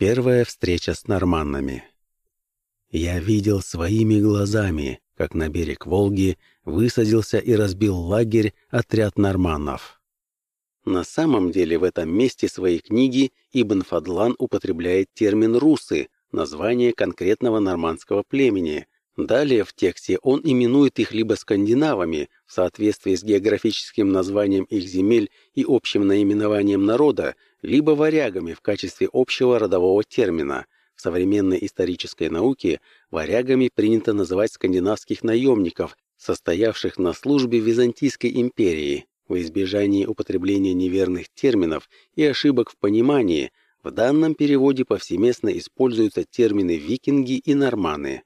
Первая встреча с норманнами. Я видел своими глазами, как на берег Волги высадился и разбил лагерь отряд норманнов. На самом деле в этом месте своей книги Ибн Фадлан употребляет термин «русы», название конкретного нормандского племени. Далее в тексте он именует их либо скандинавами, в соответствии с географическим названием их земель и общим наименованием народа, либо варягами в качестве общего родового термина. В современной исторической науке варягами принято называть скандинавских наемников, состоявших на службе Византийской империи. В избежании употребления неверных терминов и ошибок в понимании, в данном переводе повсеместно используются термины «викинги» и «норманы».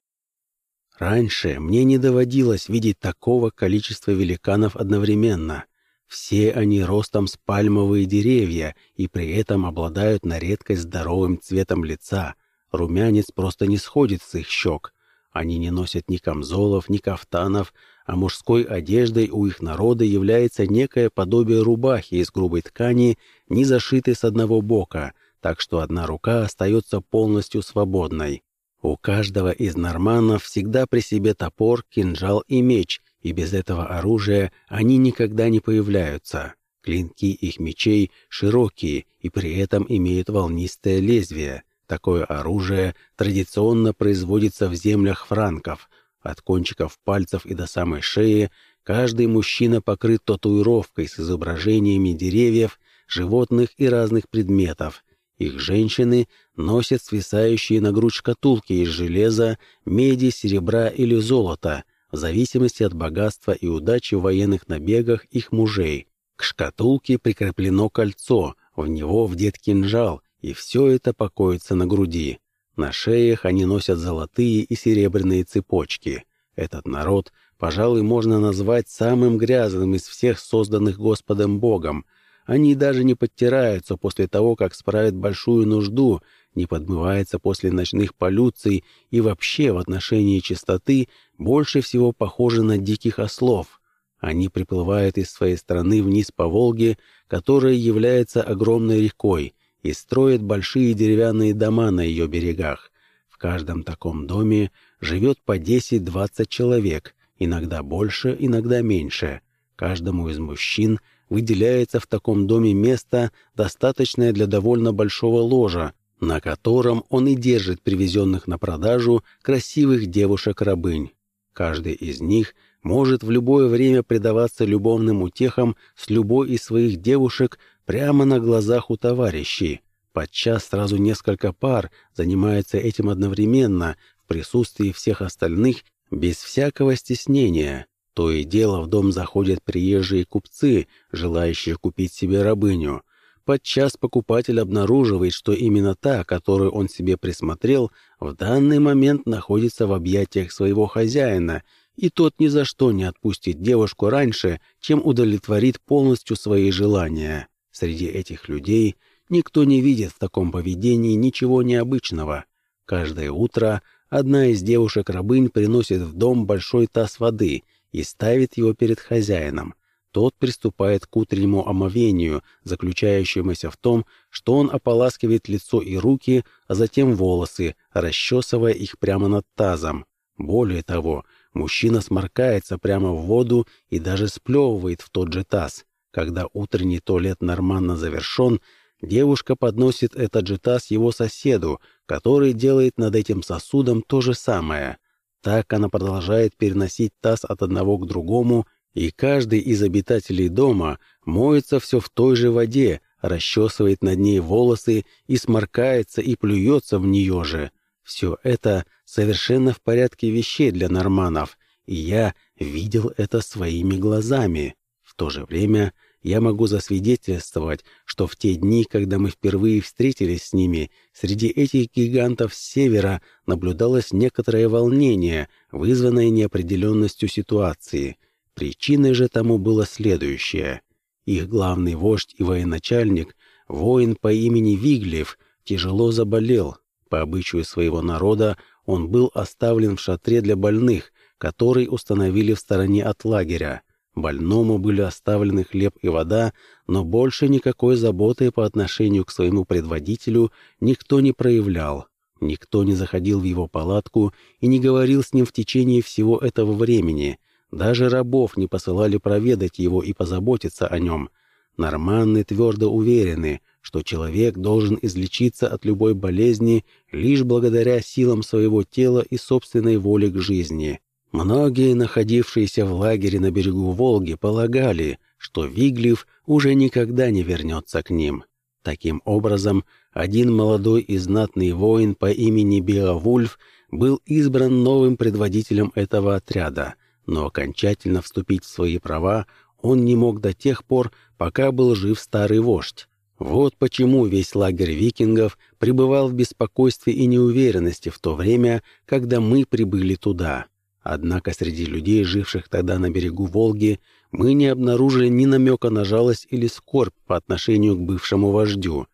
Раньше мне не доводилось видеть такого количества великанов одновременно. Все они ростом с пальмовые деревья и при этом обладают на редкость здоровым цветом лица. Румянец просто не сходит с их щек. Они не носят ни камзолов, ни кафтанов, а мужской одеждой у их народа является некое подобие рубахи из грубой ткани, не зашитой с одного бока, так что одна рука остается полностью свободной. У каждого из норманнов всегда при себе топор, кинжал и меч, и без этого оружия они никогда не появляются. Клинки их мечей широкие и при этом имеют волнистое лезвие. Такое оружие традиционно производится в землях франков, от кончиков пальцев и до самой шеи каждый мужчина покрыт татуировкой с изображениями деревьев, животных и разных предметов. Их женщины носят свисающие на грудь шкатулки из железа, меди, серебра или золота, в зависимости от богатства и удачи в военных набегах их мужей. К шкатулке прикреплено кольцо, в него вдет кинжал, и все это покоится на груди. На шеях они носят золотые и серебряные цепочки. Этот народ, пожалуй, можно назвать самым грязным из всех созданных Господом Богом. Они даже не подтираются после того, как справят большую нужду, не подмываются после ночных полюций и вообще в отношении чистоты больше всего похожи на диких ослов. Они приплывают из своей страны вниз по Волге, которая является огромной рекой, и строят большие деревянные дома на ее берегах. В каждом таком доме живет по 10-20 человек, иногда больше, иногда меньше. Каждому из мужчин выделяется в таком доме место, достаточное для довольно большого ложа, на котором он и держит привезенных на продажу красивых девушек-рабынь. Каждый из них может в любое время предаваться любовным утехам с любой из своих девушек прямо на глазах у товарищей. Подчас сразу несколько пар занимаются этим одновременно в присутствии всех остальных без всякого стеснения. То и дело в дом заходят приезжие купцы, желающие купить себе рабыню. Подчас покупатель обнаруживает, что именно та, которую он себе присмотрел, в данный момент находится в объятиях своего хозяина — и тот ни за что не отпустит девушку раньше, чем удовлетворит полностью свои желания. Среди этих людей никто не видит в таком поведении ничего необычного. Каждое утро одна из девушек-рабынь приносит в дом большой таз воды и ставит его перед хозяином. Тот приступает к утреннему омовению, заключающемуся в том, что он ополаскивает лицо и руки, а затем волосы, расчесывая их прямо над тазом. Более того, Мужчина сморкается прямо в воду и даже сплевывает в тот же таз. Когда утренний туалет нормально завершен, девушка подносит этот же таз его соседу, который делает над этим сосудом то же самое. Так она продолжает переносить таз от одного к другому, и каждый из обитателей дома моется все в той же воде, расчесывает над ней волосы и сморкается и плюется в нее же. Все это совершенно в порядке вещей для норманов, и я видел это своими глазами. В то же время я могу засвидетельствовать, что в те дни, когда мы впервые встретились с ними, среди этих гигантов с севера наблюдалось некоторое волнение, вызванное неопределенностью ситуации. Причиной же тому было следующее. Их главный вождь и военачальник, воин по имени Виглев, тяжело заболел. По обычаю своего народа он был оставлен в шатре для больных, который установили в стороне от лагеря. Больному были оставлены хлеб и вода, но больше никакой заботы по отношению к своему предводителю никто не проявлял. Никто не заходил в его палатку и не говорил с ним в течение всего этого времени. Даже рабов не посылали проведать его и позаботиться о нем. Норманны твердо уверены, что человек должен излечиться от любой болезни лишь благодаря силам своего тела и собственной воле к жизни. Многие, находившиеся в лагере на берегу Волги, полагали, что Виглив уже никогда не вернется к ним. Таким образом, один молодой и знатный воин по имени Беовульф был избран новым предводителем этого отряда, но окончательно вступить в свои права он не мог до тех пор, пока был жив старый вождь. Вот почему весь лагерь викингов пребывал в беспокойстве и неуверенности в то время, когда мы прибыли туда. Однако среди людей, живших тогда на берегу Волги, мы не обнаружили ни намека на жалость или скорбь по отношению к бывшему вождю.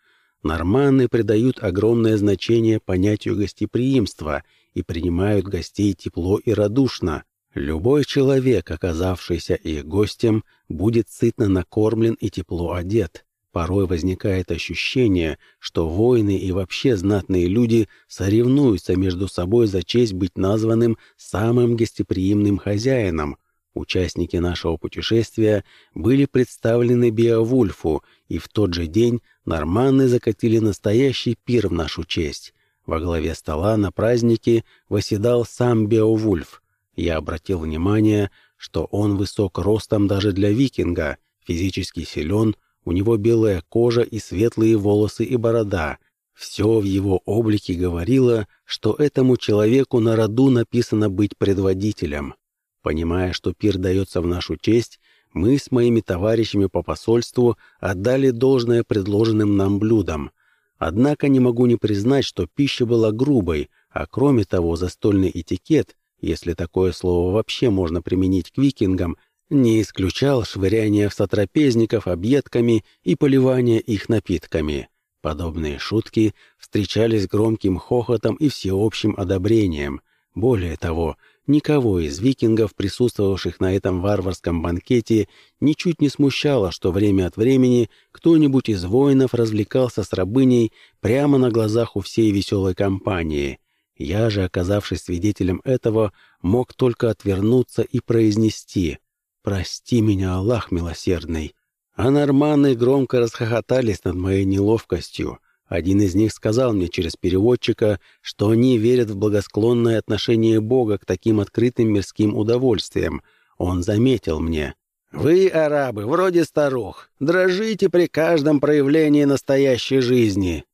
Норманы придают огромное значение понятию гостеприимства и принимают гостей тепло и радушно. Любой человек, оказавшийся их гостем, будет сытно накормлен и тепло одет. Порой возникает ощущение, что воины и вообще знатные люди соревнуются между собой за честь быть названным самым гостеприимным хозяином. Участники нашего путешествия были представлены Беовульфу, и в тот же день норманны закатили настоящий пир в нашу честь. Во главе стола на празднике восседал сам Беовульф. Я обратил внимание, что он высок ростом даже для викинга, физически силен, у него белая кожа и светлые волосы и борода. Все в его облике говорило, что этому человеку на роду написано быть предводителем. Понимая, что пир дается в нашу честь, мы с моими товарищами по посольству отдали должное предложенным нам блюдам. Однако не могу не признать, что пища была грубой, а кроме того застольный этикет, если такое слово вообще можно применить к викингам, не исключал швыряние в сотрапезников объедками и поливание их напитками. Подобные шутки встречались громким хохотом и всеобщим одобрением. Более того, никого из викингов, присутствовавших на этом варварском банкете, ничуть не смущало, что время от времени кто-нибудь из воинов развлекался с рабыней прямо на глазах у всей веселой компании. Я же, оказавшись свидетелем этого, мог только отвернуться и произнести — «Прости меня, Аллах милосердный». А норманы громко расхохотались над моей неловкостью. Один из них сказал мне через переводчика, что они верят в благосклонное отношение Бога к таким открытым мирским удовольствиям. Он заметил мне. «Вы, арабы, вроде старух, дрожите при каждом проявлении настоящей жизни».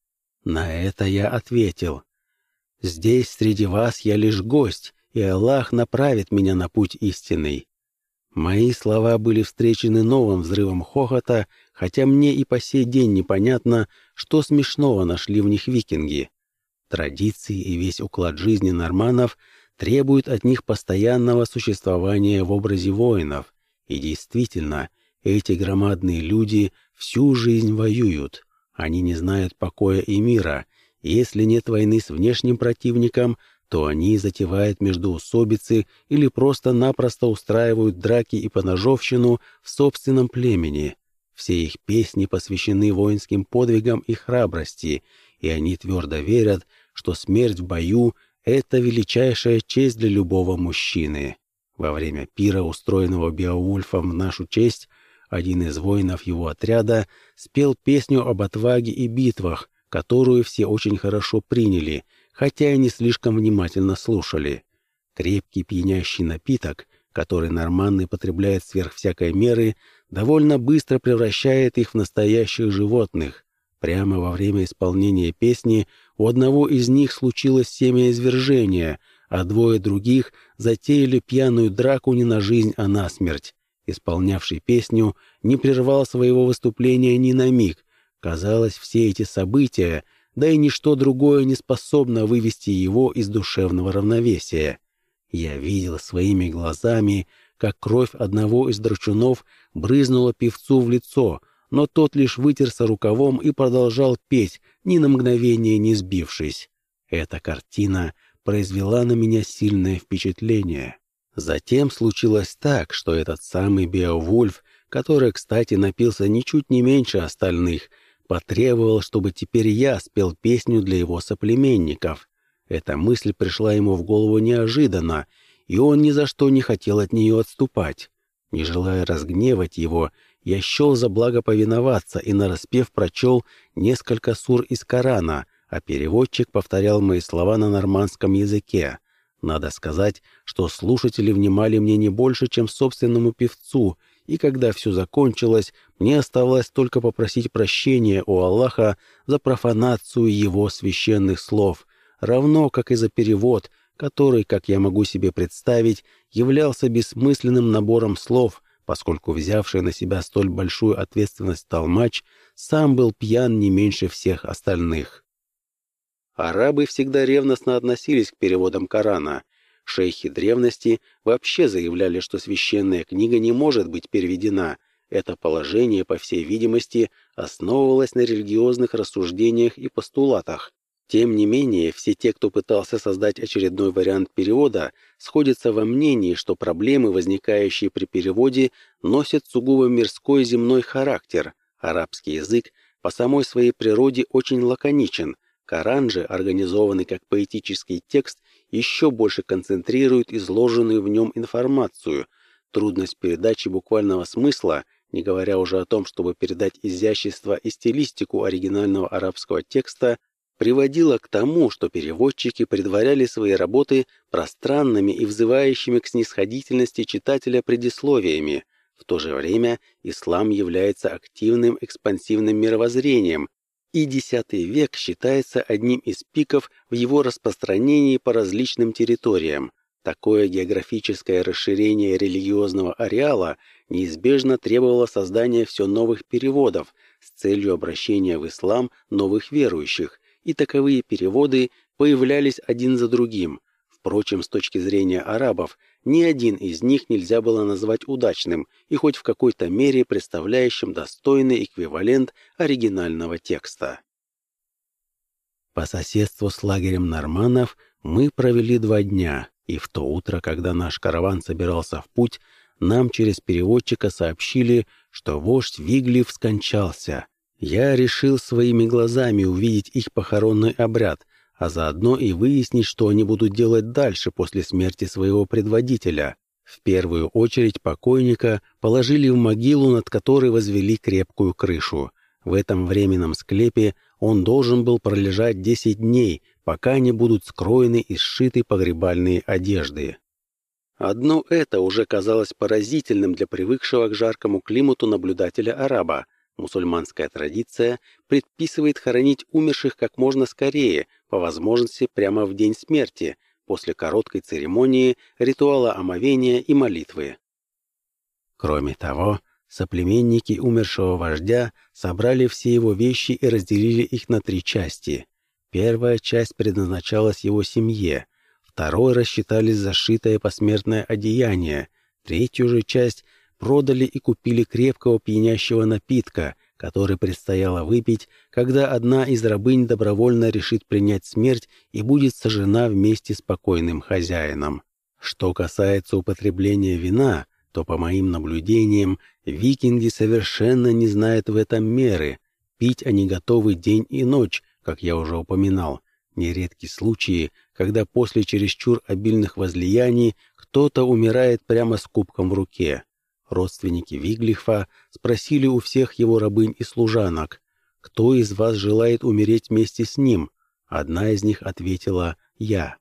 На это я ответил. «Здесь среди вас я лишь гость, и Аллах направит меня на путь истинный. Мои слова были встречены новым взрывом хохота, хотя мне и по сей день непонятно, что смешного нашли в них викинги. Традиции и весь уклад жизни норманов требуют от них постоянного существования в образе воинов. И действительно, эти громадные люди всю жизнь воюют. Они не знают покоя и мира. Если нет войны с внешним противником, то они затевают междоусобицы или просто-напросто устраивают драки и поножовщину в собственном племени. Все их песни посвящены воинским подвигам и храбрости, и они твердо верят, что смерть в бою — это величайшая честь для любого мужчины. Во время пира, устроенного Беовульфом в нашу честь, один из воинов его отряда спел песню об отваге и битвах, которую все очень хорошо приняли — хотя и не слишком внимательно слушали. Крепкий пьянящий напиток, который норманны потребляют сверх всякой меры, довольно быстро превращает их в настоящих животных. Прямо во время исполнения песни у одного из них случилось семяизвержение, а двое других затеяли пьяную драку не на жизнь, а на смерть. Исполнявший песню не прервал своего выступления ни на миг. Казалось, все эти события — да и ничто другое не способно вывести его из душевного равновесия. Я видел своими глазами, как кровь одного из драчунов брызнула певцу в лицо, но тот лишь вытерся рукавом и продолжал петь, ни на мгновение не сбившись. Эта картина произвела на меня сильное впечатление. Затем случилось так, что этот самый Беовульф, который, кстати, напился ничуть не меньше остальных, потребовал, чтобы теперь я спел песню для его соплеменников. Эта мысль пришла ему в голову неожиданно, и он ни за что не хотел от нее отступать. Не желая разгневать его, я счел за благо повиноваться и нараспев прочел несколько сур из Корана, а переводчик повторял мои слова на нормандском языке. Надо сказать, что слушатели внимали мне не больше, чем собственному певцу, и когда все закончилось, мне оставалось только попросить прощения у Аллаха за профанацию его священных слов, равно как и за перевод, который, как я могу себе представить, являлся бессмысленным набором слов, поскольку взявший на себя столь большую ответственность толмач сам был пьян не меньше всех остальных. Арабы всегда ревностно относились к переводам Корана. Шейхи древности вообще заявляли, что священная книга не может быть переведена. Это положение, по всей видимости, основывалось на религиозных рассуждениях и постулатах. Тем не менее, все те, кто пытался создать очередной вариант перевода, сходятся во мнении, что проблемы, возникающие при переводе, носят сугубо мирской земной характер. Арабский язык по самой своей природе очень лаконичен. Коран же, организованный как поэтический текст, еще больше концентрирует изложенную в нем информацию. Трудность передачи буквального смысла, не говоря уже о том, чтобы передать изящество и стилистику оригинального арабского текста, приводило к тому, что переводчики предваряли свои работы пространными и взывающими к снисходительности читателя предисловиями. В то же время ислам является активным экспансивным мировоззрением, и X век считается одним из пиков в его распространении по различным территориям. Такое географическое расширение религиозного ареала неизбежно требовало создания все новых переводов с целью обращения в ислам новых верующих, и таковые переводы появлялись один за другим. Впрочем, с точки зрения арабов, ни один из них нельзя было назвать удачным и хоть в какой-то мере представляющим достойный эквивалент оригинального текста. По соседству с лагерем норманов мы провели два дня, и в то утро, когда наш караван собирался в путь, нам через переводчика сообщили, что вождь Виглив скончался, я решил своими глазами увидеть их похоронный обряд, а заодно и выяснить, что они будут делать дальше после смерти своего предводителя. В первую очередь покойника положили в могилу, над которой возвели крепкую крышу. В этом временном склепе он должен был пролежать 10 дней, пока не будут скроены и сшиты погребальные одежды. Одно это уже казалось поразительным для привыкшего к жаркому климату наблюдателя-араба. Мусульманская традиция предписывает хоронить умерших как можно скорее, по возможности прямо в день смерти, после короткой церемонии, ритуала омовения и молитвы. Кроме того, соплеменники умершего вождя собрали все его вещи и разделили их на три части. Первая часть предназначалась его семье, второй рассчитались зашитое посмертное одеяние, третью же часть продали и купили крепкого пьянящего напитка, который предстояло выпить, когда одна из рабынь добровольно решит принять смерть и будет сожжена вместе с покойным хозяином. Что касается употребления вина, то, по моим наблюдениям, викинги совершенно не знают в этом меры. Пить они готовы день и ночь, как я уже упоминал. Нередки случаи, когда после чересчур обильных возлияний кто-то умирает прямо с кубком в руке. Родственники Виглихфа спросили у всех его рабынь и служанок, кто из вас желает умереть вместе с ним. Одна из них ответила «Я».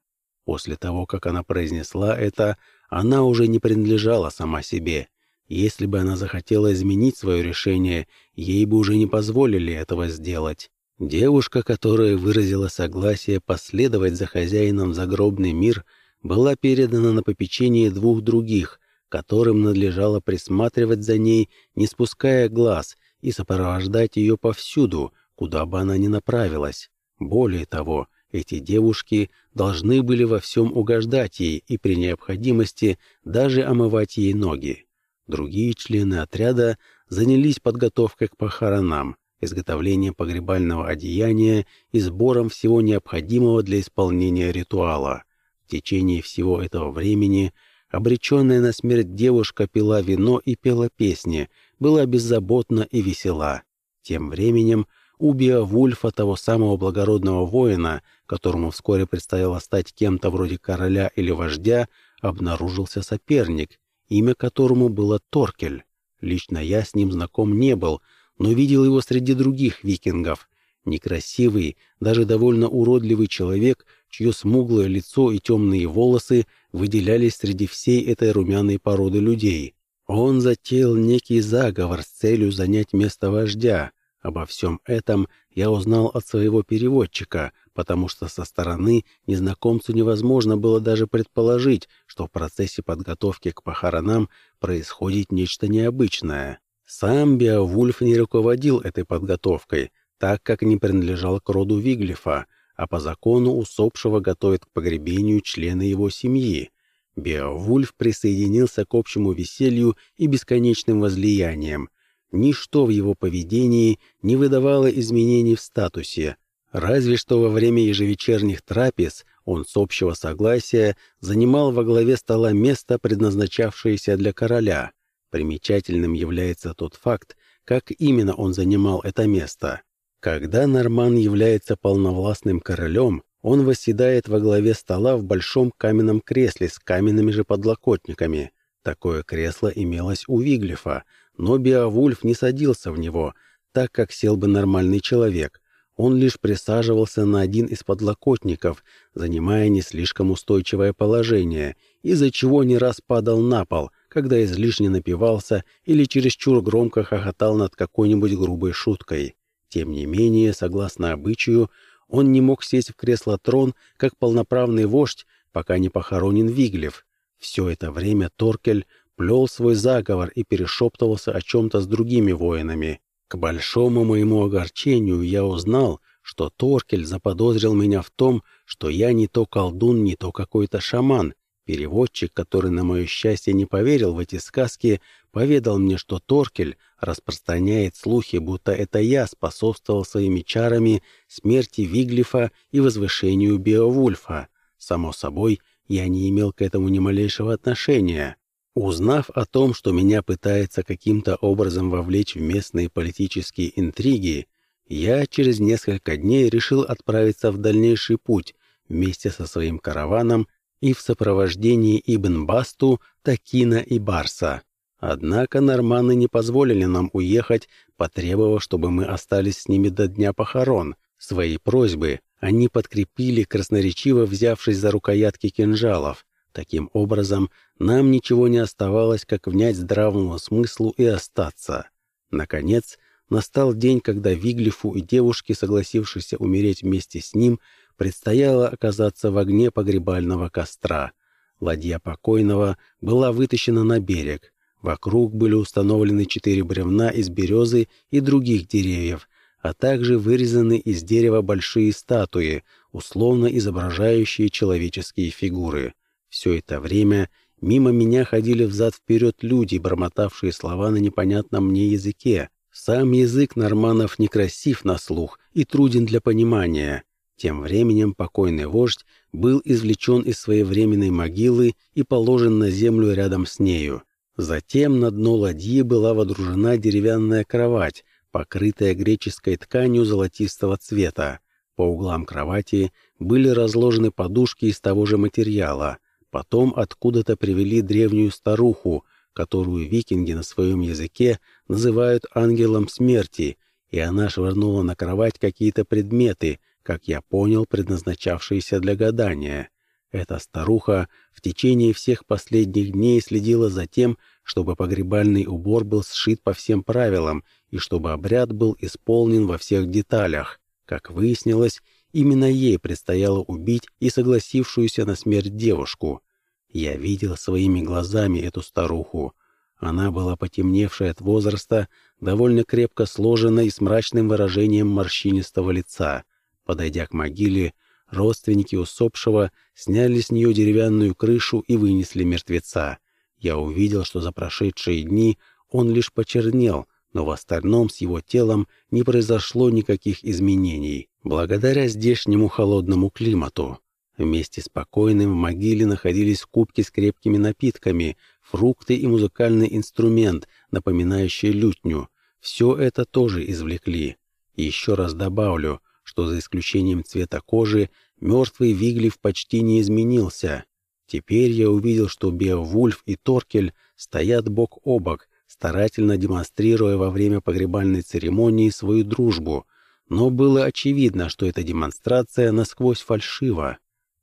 После того, как она произнесла это, она уже не принадлежала сама себе. Если бы она захотела изменить свое решение, ей бы уже не позволили этого сделать. Девушка, которая выразила согласие последовать за хозяином загробный мир, была передана на попечение двух других, которым надлежало присматривать за ней, не спуская глаз, и сопровождать ее повсюду, куда бы она ни направилась. Более того, эти девушки должны были во всем угождать ей и при необходимости даже омывать ей ноги. Другие члены отряда занялись подготовкой к похоронам, изготовлением погребального одеяния и сбором всего необходимого для исполнения ритуала. В течение всего этого времени Обреченная на смерть девушка пила вино и пела песни, была беззаботна и весела. Тем временем у Беовульфа, того самого благородного воина, которому вскоре предстояло стать кем-то вроде короля или вождя, обнаружился соперник, имя которому было Торкель. Лично я с ним знаком не был, но видел его среди других викингов. Некрасивый, даже довольно уродливый человек, чье смуглое лицо и темные волосы выделялись среди всей этой румяной породы людей. Он затеял некий заговор с целью занять место вождя. Обо всем этом я узнал от своего переводчика, потому что со стороны незнакомцу невозможно было даже предположить, что в процессе подготовки к похоронам происходит нечто необычное. Сам Беовульф не руководил этой подготовкой, так как не принадлежал к роду Виглифа, а по закону усопшего готовят к погребению члены его семьи. Беовульф присоединился к общему веселью и бесконечным возлияниям. Ничто в его поведении не выдавало изменений в статусе, разве что во время ежевечерних трапез он с общего согласия занимал во главе стола место, предназначавшееся для короля. Примечательным является тот факт, как именно он занимал это место. Когда Норман является полновластным королем, он восседает во главе стола в большом каменном кресле с каменными же подлокотниками. Такое кресло имелось у Виглифа, но Беовульф не садился в него, так как сел бы нормальный человек. Он лишь присаживался на один из подлокотников, занимая не слишком устойчивое положение, из-за чего не раз падал на пол, когда излишне напивался или чересчур громко хохотал над какой-нибудь грубой шуткой. Тем не менее, согласно обычаю, он не мог сесть в кресло-трон, как полноправный вождь, пока не похоронен Виглев. Все это время Торкель плел свой заговор и перешептывался о чем-то с другими воинами. К большому моему огорчению я узнал, что Торкель заподозрил меня в том, что я не то колдун, не то какой-то шаман. Переводчик, который, на мое счастье, не поверил в эти сказки, поведал мне, что Торкель распространяет слухи, будто это я способствовал своими чарами смерти Виглифа и возвышению Беовульфа. Само собой, я не имел к этому ни малейшего отношения. Узнав о том, что меня пытается каким-то образом вовлечь в местные политические интриги, я через несколько дней решил отправиться в дальнейший путь вместе со своим караваном и в сопровождении Ибн Басту, Такина и Барса. Однако норманы не позволили нам уехать, потребовав, чтобы мы остались с ними до дня похорон. Свои просьбы они подкрепили, красноречиво взявшись за рукоятки кинжалов. Таким образом, нам ничего не оставалось, как внять здравому смыслу и остаться. Наконец, настал день, когда Виглифу и девушке, согласившейся умереть вместе с ним, предстояло оказаться в огне погребального костра. Ладья покойного была вытащена на берег. Вокруг были установлены четыре бревна из березы и других деревьев, а также вырезаны из дерева большие статуи, условно изображающие человеческие фигуры. Все это время мимо меня ходили взад-вперед люди, бормотавшие слова на непонятном мне языке. Сам язык норманов некрасив на слух и труден для понимания. Тем временем покойный вождь был извлечен из своей временной могилы и положен на землю рядом с нею. Затем на дно ладьи была водружена деревянная кровать, покрытая греческой тканью золотистого цвета. По углам кровати были разложены подушки из того же материала. Потом откуда-то привели древнюю старуху, которую викинги на своем языке называют ангелом смерти, и она швырнула на кровать какие-то предметы, как я понял, предназначавшиеся для гадания. Эта старуха в течение всех последних дней следила за тем, чтобы погребальный убор был сшит по всем правилам и чтобы обряд был исполнен во всех деталях. Как выяснилось, именно ей предстояло убить и согласившуюся на смерть девушку. Я видел своими глазами эту старуху. Она была потемневшая от возраста, довольно крепко сложена и с мрачным выражением морщинистого лица. Подойдя к могиле, Родственники усопшего сняли с нее деревянную крышу и вынесли мертвеца. Я увидел, что за прошедшие дни он лишь почернел, но в остальном с его телом не произошло никаких изменений, благодаря здешнему холодному климату. Вместе с покойным в могиле находились кубки с крепкими напитками, фрукты и музыкальный инструмент, напоминающий лютню. Все это тоже извлекли. Еще раз добавлю, что за исключением цвета кожи, мертвый Виглив почти не изменился. Теперь я увидел, что Беовульф и Торкель стоят бок о бок, старательно демонстрируя во время погребальной церемонии свою дружбу, но было очевидно, что эта демонстрация насквозь фальшива.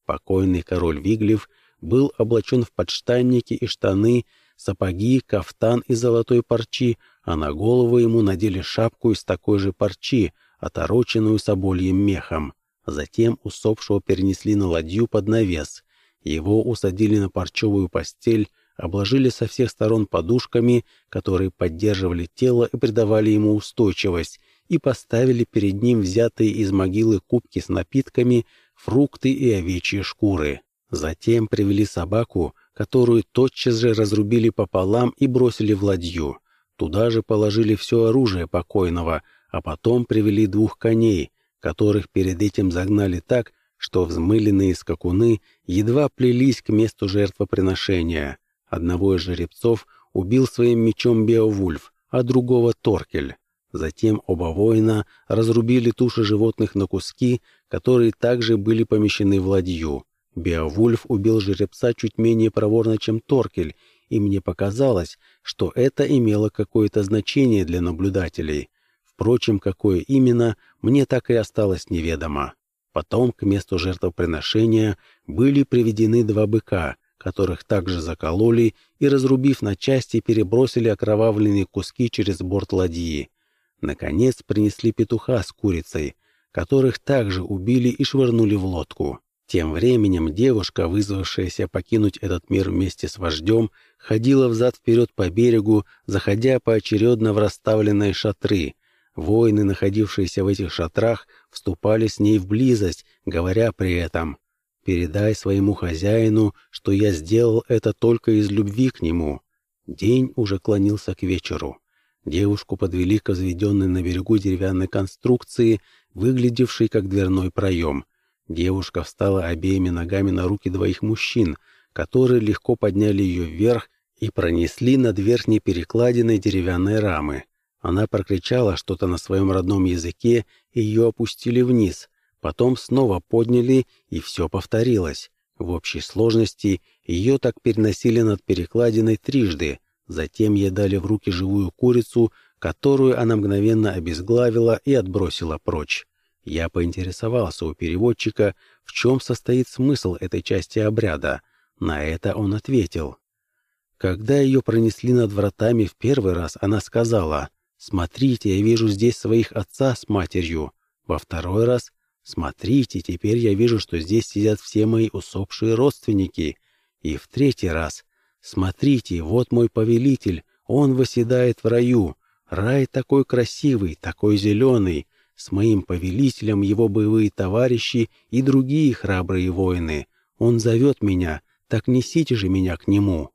Покойный король Виглев был облачен в подштанники и штаны, сапоги, кафтан из золотой парчи, а на голову ему надели шапку из такой же парчи, отороченную собольем мехом. Затем усопшего перенесли на ладью под навес. Его усадили на парчевую постель, обложили со всех сторон подушками, которые поддерживали тело и придавали ему устойчивость, и поставили перед ним взятые из могилы кубки с напитками, фрукты и овечьи шкуры. Затем привели собаку, которую тотчас же разрубили пополам и бросили в ладью. Туда же положили все оружие покойного, а потом привели двух коней, которых перед этим загнали так, что взмыленные скакуны едва плелись к месту жертвоприношения. Одного из жеребцов убил своим мечом Беовульф, а другого Торкель. Затем оба воина разрубили туши животных на куски, которые также были помещены в ладью. Беовульф убил жеребца чуть менее проворно, чем Торкель, и мне показалось, что это имело какое-то значение для наблюдателей. Впрочем, какое именно, мне так и осталось неведомо. Потом к месту жертвоприношения были приведены два быка, которых также закололи и, разрубив на части, перебросили окровавленные куски через борт ладьи. Наконец принесли петуха с курицей, которых также убили и швырнули в лодку. Тем временем девушка, вызвавшаяся покинуть этот мир вместе с вождем, ходила взад-вперед по берегу, заходя поочередно в расставленные шатры. Воины, находившиеся в этих шатрах, вступали с ней в близость, говоря при этом Передай своему хозяину, что я сделал это только из любви к нему». День уже клонился к вечеру. Девушку подвели к возведенной на берегу деревянной конструкции, выглядевшей как дверной проем. Девушка встала обеими ногами на руки двоих мужчин, которые легко подняли ее вверх и пронесли над верхней перекладиной деревянной рамы. Она прокричала что-то на своем родном языке, и ее опустили вниз, Потом снова подняли, и все повторилось. В общей сложности ее так переносили над перекладиной трижды. Затем ей дали в руки живую курицу, которую она мгновенно обезглавила и отбросила прочь. Я поинтересовался у переводчика, в чем состоит смысл этой части обряда. На это он ответил. Когда ее пронесли над вратами в первый раз, она сказала, «Смотрите, я вижу здесь своих отца с матерью». Во второй раз Смотрите, теперь я вижу, что здесь сидят все мои усопшие родственники. И в третий раз. Смотрите, вот мой повелитель, он восседает в раю. Рай такой красивый, такой зеленый. С моим повелителем его боевые товарищи и другие храбрые воины. Он зовет меня, так несите же меня к нему.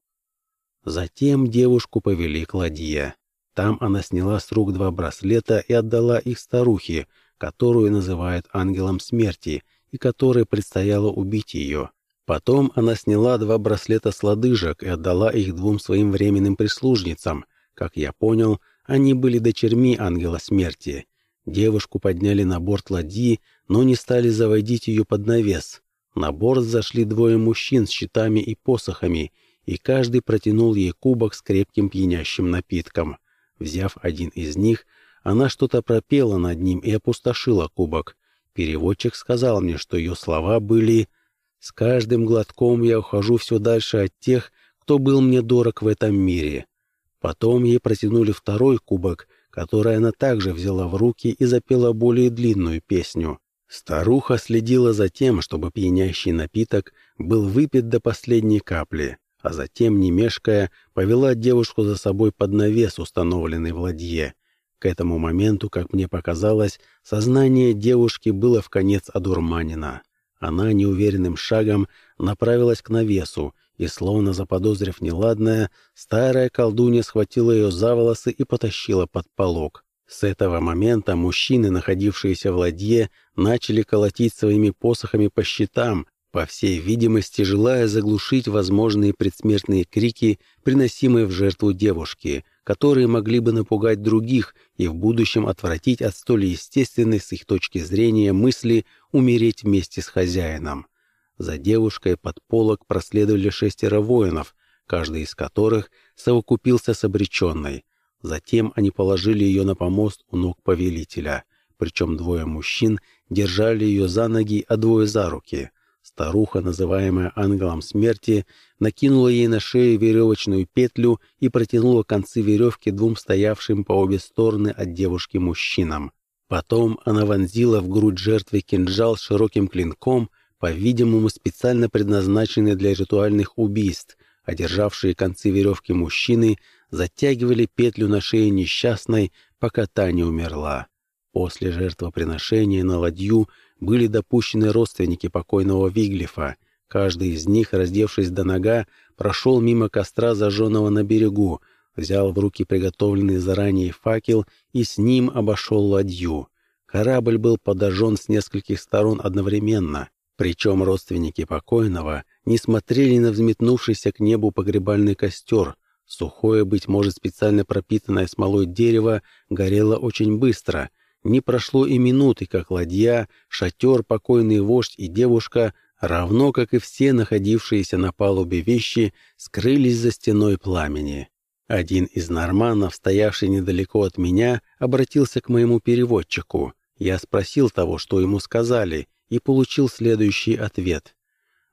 Затем девушку повели к ладье. Там она сняла с рук два браслета и отдала их старухе, которую называют ангелом смерти и которой предстояло убить ее. Потом она сняла два браслета с лодыжек и отдала их двум своим временным прислужницам. Как я понял, они были дочерьми ангела смерти. Девушку подняли на борт ладьи, но не стали заводить ее под навес. На борт зашли двое мужчин с щитами и посохами, и каждый протянул ей кубок с крепким пьянящим напитком. Взяв один из них, она что-то пропела над ним и опустошила кубок. Переводчик сказал мне, что ее слова были «С каждым глотком я ухожу все дальше от тех, кто был мне дорог в этом мире». Потом ей протянули второй кубок, который она также взяла в руки и запела более длинную песню. Старуха следила за тем, чтобы пьянящий напиток был выпит до последней капли, а затем, не мешкая, повела девушку за собой под навес, установленный в ладье. К этому моменту, как мне показалось, сознание девушки было в конец одурманено. Она неуверенным шагом направилась к навесу, и, словно заподозрив неладное, старая колдунья схватила ее за волосы и потащила под полог. С этого момента мужчины, находившиеся в ладье, начали колотить своими посохами по щитам, по всей видимости, желая заглушить возможные предсмертные крики, приносимые в жертву девушки, которые могли бы напугать других и в будущем отвратить от столь естественной с их точки зрения мысли умереть вместе с хозяином. За девушкой под полок проследовали шестеро воинов, каждый из которых совокупился с обреченной. Затем они положили ее на помост у ног повелителя, причем двое мужчин держали ее за ноги, а двое за руки. Старуха, называемая ангелом смерти, накинула ей на шею веревочную петлю и протянула концы веревки двум стоявшим по обе стороны от девушки мужчинам. Потом она вонзила в грудь жертвы кинжал с широким клинком, по-видимому, специально предназначенный для ритуальных убийств, одержавшие концы веревки мужчины затягивали петлю на шее несчастной, пока та не умерла. После жертвоприношения на ладью были допущены родственники покойного Виглифа. Каждый из них, раздевшись до нога, прошел мимо костра, зажженного на берегу, взял в руки приготовленный заранее факел и с ним обошел ладью. Корабль был подожжен с нескольких сторон одновременно, причем родственники покойного не смотрели на взметнувшийся к небу погребальный костер. Сухое, быть может, специально пропитанное смолой дерево горело очень быстро, не прошло и минуты, как ладья, шатер, покойный вождь и девушка, равно как и все находившиеся на палубе вещи, скрылись за стеной пламени. Один из норманов, стоявший недалеко от меня, обратился к моему переводчику. Я спросил того, что ему сказали, и получил следующий ответ.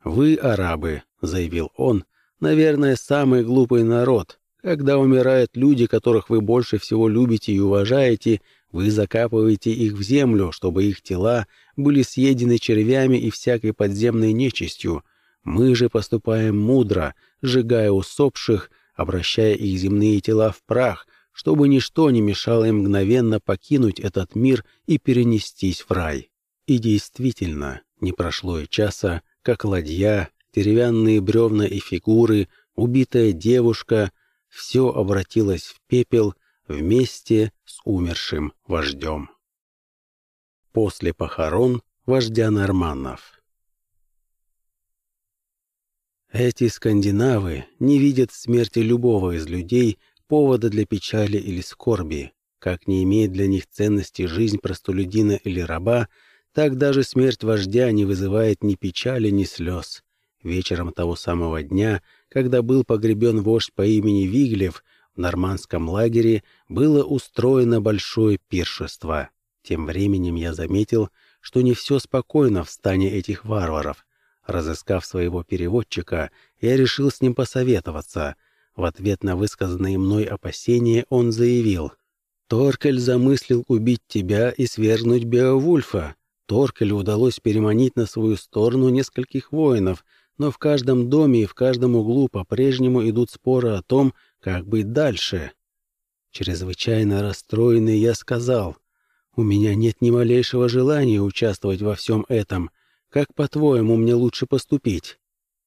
«Вы, арабы», — заявил он, — «наверное, самый глупый народ. Когда умирают люди, которых вы больше всего любите и уважаете, вы закапываете их в землю, чтобы их тела были съедены червями и всякой подземной нечистью. Мы же поступаем мудро, сжигая усопших, обращая их земные тела в прах, чтобы ничто не мешало им мгновенно покинуть этот мир и перенестись в рай. И действительно, не прошло и часа, как ладья, деревянные бревна и фигуры, убитая девушка — все обратилось в пепел вместе умершим вождем. После похорон вождя норманнов Эти скандинавы не видят смерти любого из людей повода для печали или скорби, как не имеет для них ценности жизнь простолюдина или раба, так даже смерть вождя не вызывает ни печали, ни слез. Вечером того самого дня, когда был погребен вождь по имени Виглев, в нормандском лагере было устроено большое пиршество. Тем временем я заметил, что не все спокойно в стане этих варваров. Разыскав своего переводчика, я решил с ним посоветоваться. В ответ на высказанные мной опасения он заявил, «Торкель замыслил убить тебя и свергнуть Беовульфа. Торкелю удалось переманить на свою сторону нескольких воинов, но в каждом доме и в каждом углу по-прежнему идут споры о том, как быть дальше? Чрезвычайно расстроенный я сказал, «У меня нет ни малейшего желания участвовать во всем этом. Как, по-твоему, мне лучше поступить?»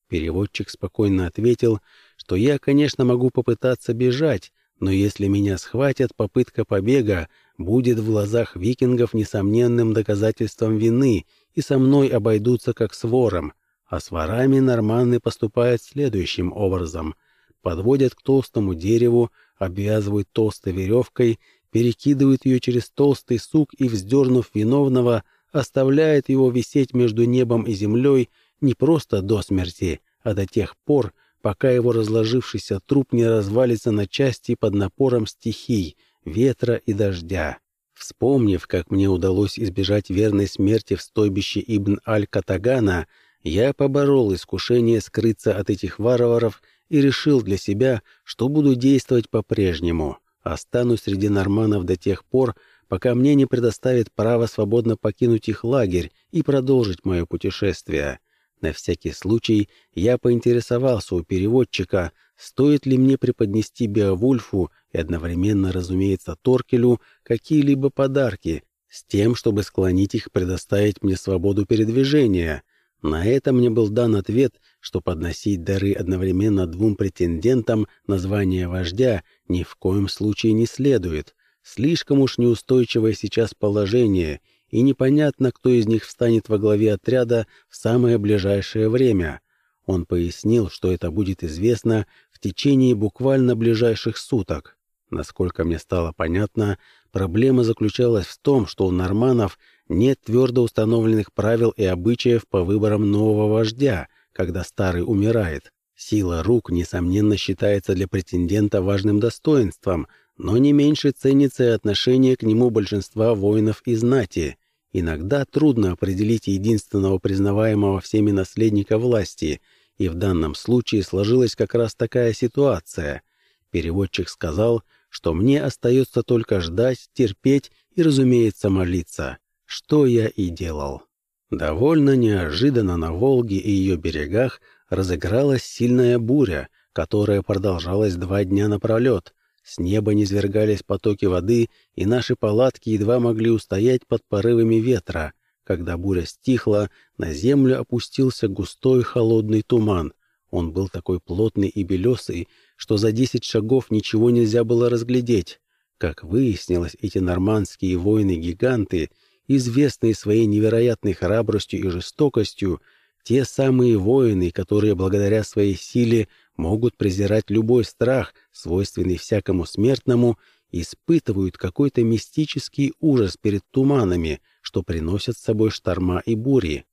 Переводчик спокойно ответил, что я, конечно, могу попытаться бежать, но если меня схватят, попытка побега будет в глазах викингов несомненным доказательством вины, и со мной обойдутся как с вором. А с ворами норманны поступают следующим образом — подводят к толстому дереву, обвязывают толстой веревкой, перекидывают ее через толстый сук и, вздернув виновного, оставляет его висеть между небом и землей не просто до смерти, а до тех пор, пока его разложившийся труп не развалится на части под напором стихий, ветра и дождя. Вспомнив, как мне удалось избежать верной смерти в стойбище Ибн Аль-Катагана, я поборол искушение скрыться от этих варваров и решил для себя, что буду действовать по-прежнему. Останусь среди норманов до тех пор, пока мне не предоставят право свободно покинуть их лагерь и продолжить мое путешествие. На всякий случай я поинтересовался у переводчика, стоит ли мне преподнести Беовульфу и одновременно, разумеется, Торкелю какие-либо подарки, с тем, чтобы склонить их предоставить мне свободу передвижения. На это мне был дан ответ, что подносить дары одновременно двум претендентам на звание вождя ни в коем случае не следует. Слишком уж неустойчивое сейчас положение, и непонятно, кто из них встанет во главе отряда в самое ближайшее время. Он пояснил, что это будет известно в течение буквально ближайших суток. Насколько мне стало понятно, проблема заключалась в том, что у норманов нет твердо установленных правил и обычаев по выборам нового вождя, когда старый умирает. Сила рук, несомненно, считается для претендента важным достоинством, но не меньше ценится и отношение к нему большинства воинов и знати. Иногда трудно определить единственного признаваемого всеми наследника власти, и в данном случае сложилась как раз такая ситуация. Переводчик сказал, что мне остается только ждать, терпеть и, разумеется, молиться, что я и делал. Довольно неожиданно на Волге и ее берегах разыгралась сильная буря, которая продолжалась два дня напролет. С неба низвергались потоки воды, и наши палатки едва могли устоять под порывами ветра. Когда буря стихла, на землю опустился густой холодный туман. Он был такой плотный и белесый, что за десять шагов ничего нельзя было разглядеть. Как выяснилось, эти нормандские воины-гиганты, известные своей невероятной храбростью и жестокостью, те самые воины, которые благодаря своей силе могут презирать любой страх, свойственный всякому смертному, испытывают какой-то мистический ужас перед туманами, что приносят с собой шторма и бури.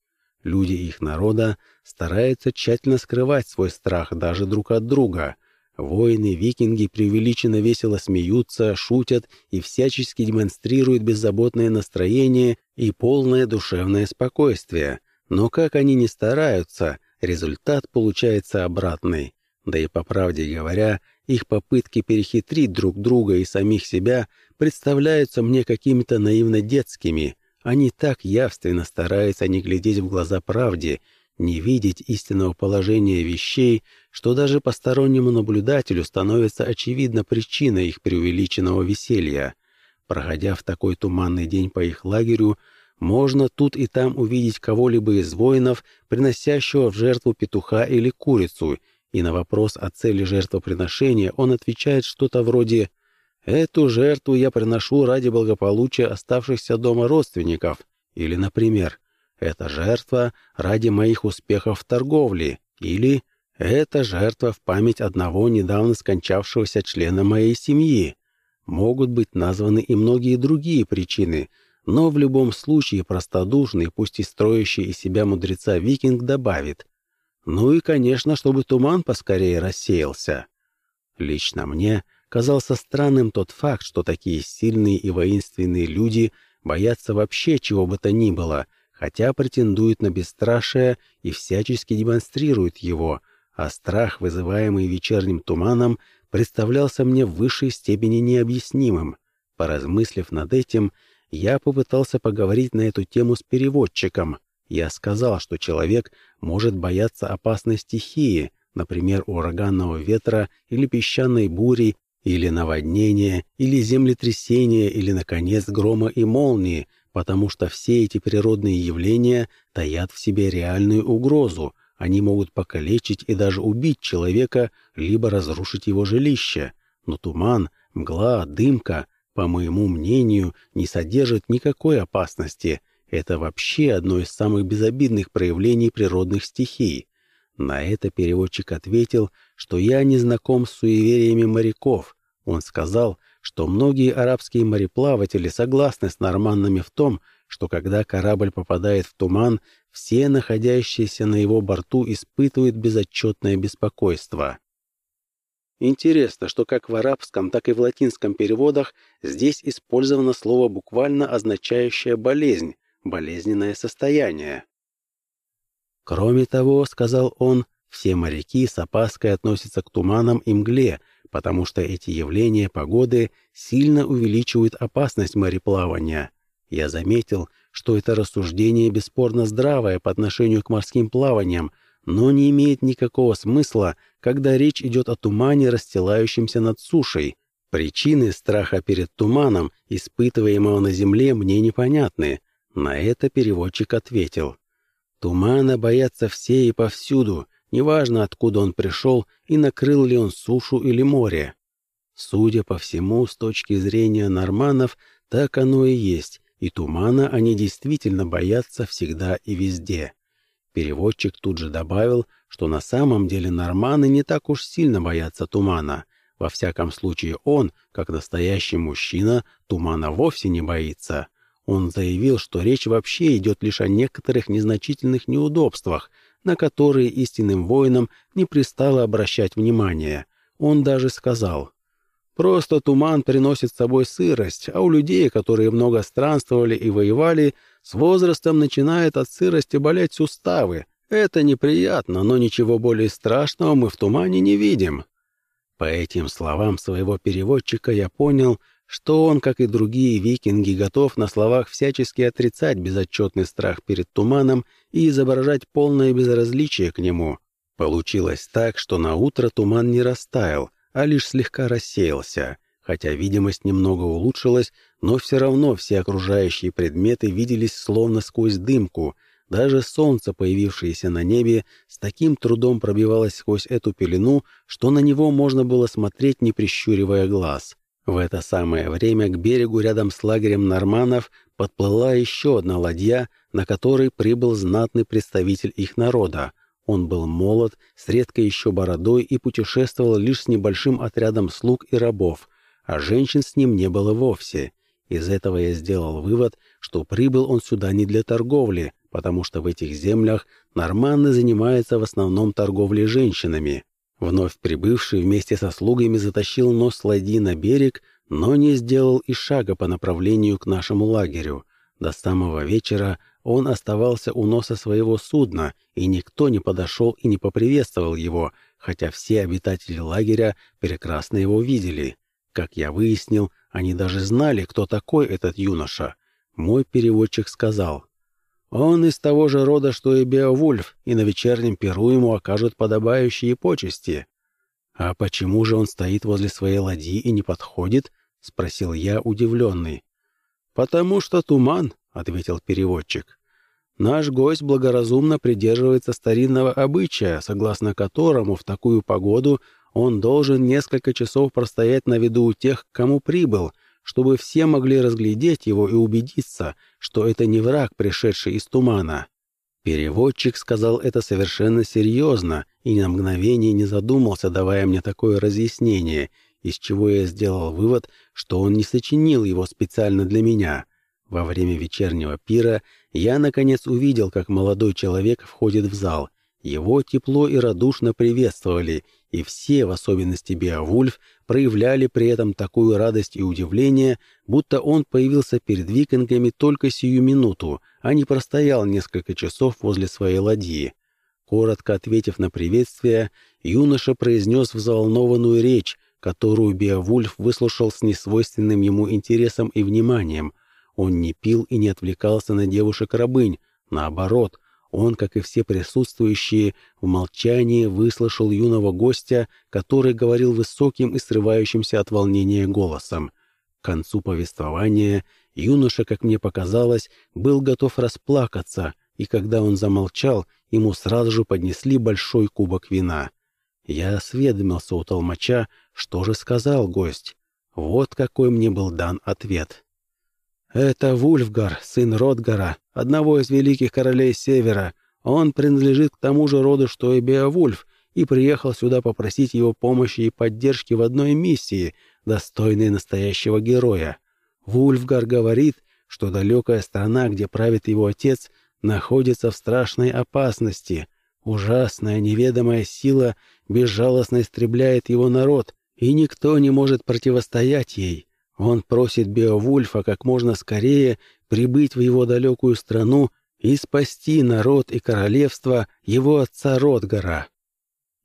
Люди их народа стараются тщательно скрывать свой страх даже друг от друга. Воины-викинги преувеличенно весело смеются, шутят и всячески демонстрируют беззаботное настроение и полное душевное спокойствие. Но как они ни стараются, результат получается обратный. Да и по правде говоря, их попытки перехитрить друг друга и самих себя представляются мне какими-то наивно детскими. Они так явственно стараются не глядеть в глаза правде, не видеть истинного положения вещей, что даже постороннему наблюдателю становится очевидна причина их преувеличенного веселья. Проходя в такой туманный день по их лагерю, можно тут и там увидеть кого-либо из воинов, приносящего в жертву петуха или курицу, и на вопрос о цели жертвоприношения он отвечает что-то вроде «Эту жертву я приношу ради благополучия оставшихся дома родственников», или, например, «Это жертва ради моих успехов в торговле», или «Это жертва в память одного недавно скончавшегося члена моей семьи». Могут быть названы и многие другие причины – но в любом случае простодушный, пусть и строящий из себя мудреца викинг добавит. Ну и, конечно, чтобы туман поскорее рассеялся. Лично мне казался странным тот факт, что такие сильные и воинственные люди боятся вообще чего бы то ни было, хотя претендуют на бесстрашие и всячески демонстрируют его, а страх, вызываемый вечерним туманом, представлялся мне в высшей степени необъяснимым. Поразмыслив над этим, я попытался поговорить на эту тему с переводчиком. Я сказал, что человек может бояться опасной стихии, например, ураганного ветра или песчаной бури, или наводнения, или землетрясения, или, наконец, грома и молнии, потому что все эти природные явления таят в себе реальную угрозу, они могут покалечить и даже убить человека, либо разрушить его жилище. Но туман, мгла, дымка по моему мнению, не содержит никакой опасности. Это вообще одно из самых безобидных проявлений природных стихий. На это переводчик ответил, что я не знаком с суевериями моряков. Он сказал, что многие арабские мореплаватели согласны с норманнами в том, что когда корабль попадает в туман, все находящиеся на его борту испытывают безотчетное беспокойство. Интересно, что как в арабском, так и в латинском переводах здесь использовано слово буквально означающее болезнь, болезненное состояние. Кроме того, сказал он, все моряки с опаской относятся к туманам и мгле, потому что эти явления погоды сильно увеличивают опасность мореплавания. Я заметил, что это рассуждение бесспорно здравое по отношению к морским плаваниям, но не имеет никакого смысла, когда речь идет о тумане, расстилающемся над сушей. Причины страха перед туманом, испытываемого на земле, мне непонятны. На это переводчик ответил. Тумана боятся все и повсюду, неважно, откуда он пришел и накрыл ли он сушу или море. Судя по всему, с точки зрения норманов, так оно и есть, и тумана они действительно боятся всегда и везде. Переводчик тут же добавил, что на самом деле норманы не так уж сильно боятся тумана. Во всяком случае он, как настоящий мужчина, тумана вовсе не боится. Он заявил, что речь вообще идет лишь о некоторых незначительных неудобствах, на которые истинным воинам не пристало обращать внимание. Он даже сказал, «Просто туман приносит с собой сырость, а у людей, которые много странствовали и воевали, с возрастом начинает от сырости болеть суставы. Это неприятно, но ничего более страшного мы в тумане не видим. По этим словам своего переводчика я понял, что он, как и другие викинги, готов на словах всячески отрицать безотчетный страх перед туманом и изображать полное безразличие к нему. Получилось так, что на утро туман не растаял, а лишь слегка рассеялся. Хотя видимость немного улучшилась, но все равно все окружающие предметы виделись словно сквозь дымку. Даже солнце, появившееся на небе, с таким трудом пробивалось сквозь эту пелену, что на него можно было смотреть, не прищуривая глаз. В это самое время к берегу рядом с лагерем норманов подплыла еще одна ладья, на которой прибыл знатный представитель их народа. Он был молод, с редкой еще бородой и путешествовал лишь с небольшим отрядом слуг и рабов — а женщин с ним не было вовсе. Из этого я сделал вывод, что прибыл он сюда не для торговли, потому что в этих землях норманны занимаются в основном торговлей женщинами. Вновь прибывший вместе со слугами затащил нос ладьи на берег, но не сделал и шага по направлению к нашему лагерю. До самого вечера он оставался у носа своего судна, и никто не подошел и не поприветствовал его, хотя все обитатели лагеря прекрасно его видели. Как я выяснил, они даже знали, кто такой этот юноша. Мой переводчик сказал, «Он из того же рода, что и Беовульф, и на вечернем перу ему окажут подобающие почести». «А почему же он стоит возле своей ладьи и не подходит?» — спросил я, удивленный. «Потому что туман», — ответил переводчик. «Наш гость благоразумно придерживается старинного обычая, согласно которому в такую погоду он должен несколько часов простоять на виду у тех, к кому прибыл, чтобы все могли разглядеть его и убедиться, что это не враг, пришедший из тумана. Переводчик сказал это совершенно серьезно и на мгновение не задумался, давая мне такое разъяснение, из чего я сделал вывод, что он не сочинил его специально для меня. Во время вечернего пира я, наконец, увидел, как молодой человек входит в зал. Его тепло и радушно приветствовали, и все, в особенности Беовульф, проявляли при этом такую радость и удивление, будто он появился перед викингами только сию минуту, а не простоял несколько часов возле своей ладьи. Коротко ответив на приветствие, юноша произнес взволнованную речь, которую Беовульф выслушал с несвойственным ему интересом и вниманием. Он не пил и не отвлекался на девушек-рабынь, наоборот, он, как и все присутствующие, в молчании выслушал юного гостя, который говорил высоким и срывающимся от волнения голосом. К концу повествования юноша, как мне показалось, был готов расплакаться, и когда он замолчал, ему сразу же поднесли большой кубок вина. Я осведомился у толмача, что же сказал гость. Вот какой мне был дан ответ. «Это Вульфгар, сын Ротгара, одного из великих королей Севера. Он принадлежит к тому же роду, что и Беовульф, и приехал сюда попросить его помощи и поддержки в одной миссии, достойной настоящего героя. Вульфгар говорит, что далекая страна, где правит его отец, находится в страшной опасности. Ужасная неведомая сила безжалостно истребляет его народ, и никто не может противостоять ей. Он просит Беовульфа как можно скорее прибыть в его далекую страну и спасти народ и королевство его отца Ротгара.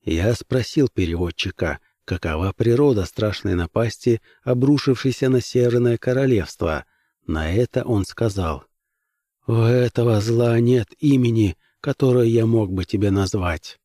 Я спросил переводчика, какова природа страшной напасти, обрушившейся на Северное Королевство. На это он сказал, «У этого зла нет имени, которое я мог бы тебе назвать».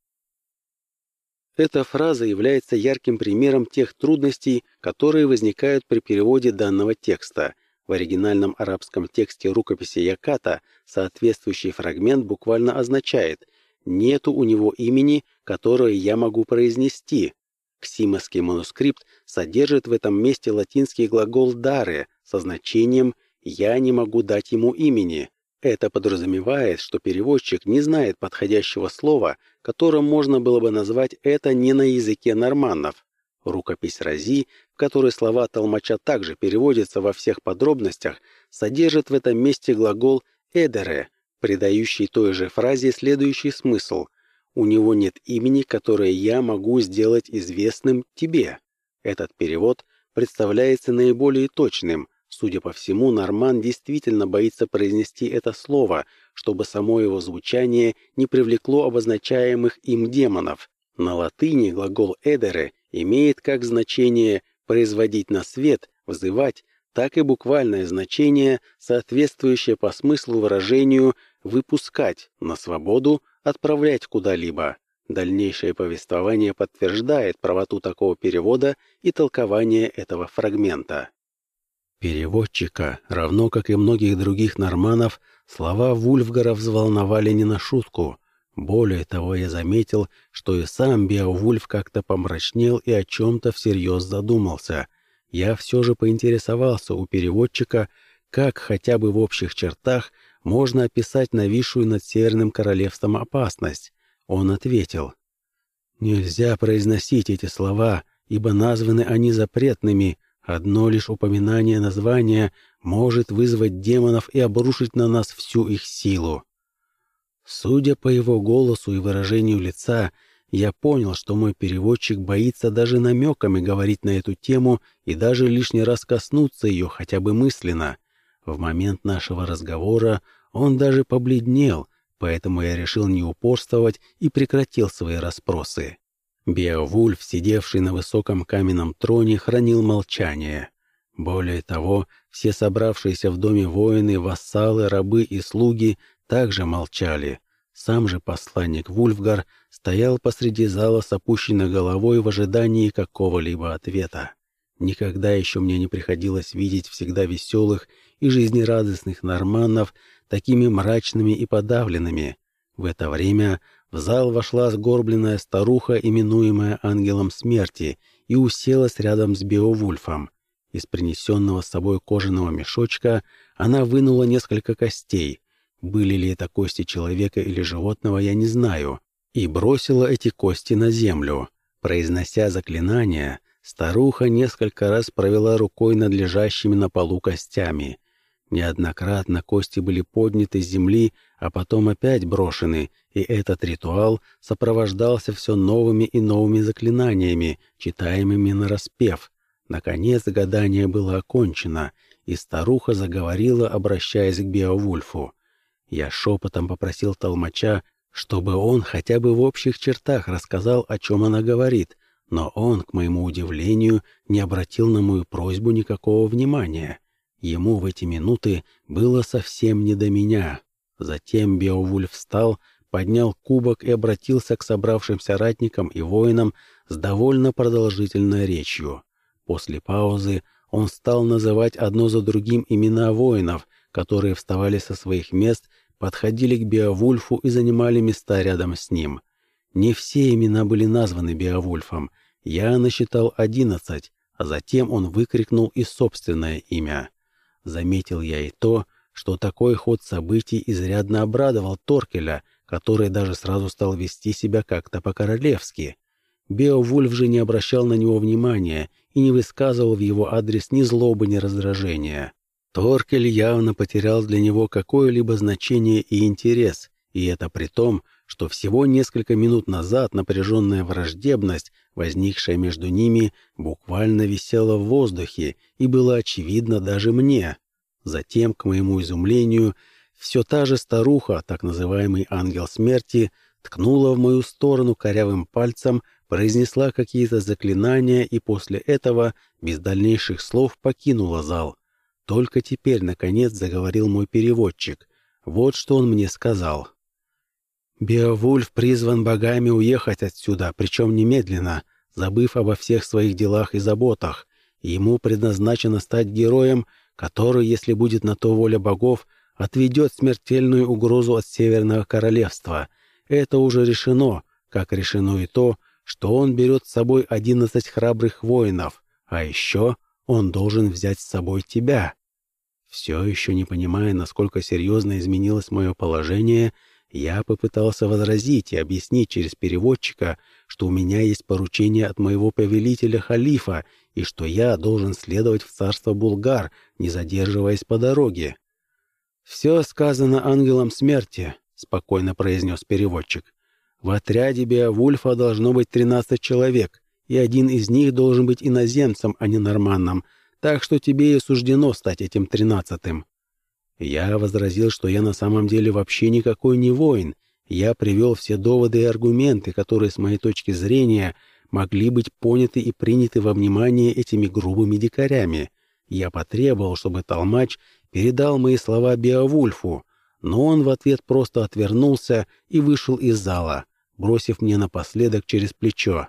Эта фраза является ярким примером тех трудностей, которые возникают при переводе данного текста. В оригинальном арабском тексте рукописи Яката соответствующий фрагмент буквально означает «нету у него имени, которое я могу произнести». Ксимовский манускрипт содержит в этом месте латинский глагол «даре» со значением я не могу дать ему имени. Это подразумевает, что переводчик не знает подходящего слова, которым можно было бы назвать это не на языке норманнов. Рукопись Рази, в которой слова толмача также переводятся во всех подробностях, содержит в этом месте глагол «эдере», придающий той же фразе следующий смысл. «У него нет имени, которое я могу сделать известным тебе». Этот перевод представляется наиболее точным. Судя по всему, Норман действительно боится произнести это слово, чтобы само его звучание не привлекло обозначаемых им демонов. На латыни глагол «эдере» имеет как значение «производить на свет», «вызывать», так и буквальное значение, соответствующее по смыслу выражению «выпускать», «на свободу», «отправлять куда-либо». Дальнейшее повествование подтверждает правоту такого перевода и толкование этого фрагмента. Переводчика, равно как и многих других норманов, слова Вульфгара взволновали не на шутку. Более того, я заметил, что и сам Беовульф как-то помрачнел и о чем-то всерьез задумался. Я все же поинтересовался у переводчика, как хотя бы в общих чертах можно описать нависшую над Северным Королевством опасность. Он ответил, «Нельзя произносить эти слова, ибо названы они запретными. Одно лишь упоминание названия может вызвать демонов и обрушить на нас всю их силу». Судя по его голосу и выражению лица, я понял, что мой переводчик боится даже намеками говорить на эту тему и даже лишний раз коснуться ее хотя бы мысленно. В момент нашего разговора он даже побледнел, поэтому я решил не упорствовать и прекратил свои расспросы. Беовульф, сидевший на высоком каменном троне, хранил молчание. Более того, все собравшиеся в доме воины, вассалы, рабы и слуги также молчали. Сам же посланник Вульфгар стоял посреди зала с опущенной головой в ожидании какого-либо ответа. Никогда еще мне не приходилось видеть всегда веселых и жизнерадостных норманнов такими мрачными и подавленными. В это время в зал вошла сгорбленная старуха, именуемая ангелом смерти, и уселась рядом с Беовульфом. Из принесенного с собой кожаного мешочка она вынула несколько костей. Были ли это кости человека или животного, я не знаю. И бросила эти кости на землю. Произнося заклинание, старуха несколько раз провела рукой над лежащими на полу костями. Неоднократно кости были подняты с земли, а потом опять брошены, и этот ритуал сопровождался все новыми и новыми заклинаниями, читаемыми на распев. Наконец гадание было окончено, и старуха заговорила, обращаясь к Беовульфу. Я шепотом попросил толмача, чтобы он хотя бы в общих чертах рассказал, о чем она говорит, но он, к моему удивлению, не обратил на мою просьбу никакого внимания. Ему в эти минуты было совсем не до меня. Затем Беовульф встал, поднял кубок и обратился к собравшимся ратникам и воинам с довольно продолжительной речью. После паузы он стал называть одно за другим имена воинов, которые вставали со своих мест, подходили к Беовульфу и занимали места рядом с ним. Не все имена были названы Беовульфом. Я насчитал одиннадцать, а затем он выкрикнул и собственное имя. Заметил я и то, что такой ход событий изрядно обрадовал Торкеля, который даже сразу стал вести себя как-то по-королевски. Беовульф же не обращал на него внимания и не высказывал в его адрес ни злобы, ни раздражения. Торкель явно потерял для него какое-либо значение и интерес, и это при том, что всего несколько минут назад напряженная враждебность, возникшая между ними, буквально висела в воздухе и была очевидна даже мне. Затем, к моему изумлению, все та же старуха, так называемый ангел смерти, ткнула в мою сторону корявым пальцем, произнесла какие-то заклинания и после этого, без дальнейших слов, покинула зал. Только теперь, наконец, заговорил мой переводчик. Вот что он мне сказал. Беовульф призван богами уехать отсюда, причем немедленно, забыв обо всех своих делах и заботах. Ему предназначено стать героем, который, если будет на то воля богов, отведет смертельную угрозу от Северного Королевства. Это уже решено, как решено и то, что он берет с собой одиннадцать храбрых воинов, а еще он должен взять с собой тебя. Все еще не понимая, насколько серьезно изменилось мое положение, я попытался возразить и объяснить через переводчика, что у меня есть поручение от моего повелителя халифа и что я должен следовать в царство Булгар, не задерживаясь по дороге. «Все сказано ангелом смерти», — спокойно произнес переводчик. «В отряде Беовульфа должно быть тринадцать человек, и один из них должен быть иноземцем, а не норманном, так что тебе и суждено стать этим тринадцатым». Я возразил, что я на самом деле вообще никакой не воин. Я привел все доводы и аргументы, которые, с моей точки зрения, могли быть поняты и приняты во внимание этими грубыми дикарями. Я потребовал, чтобы Толмач передал мои слова Беовульфу, но он в ответ просто отвернулся и вышел из зала, бросив мне напоследок через плечо.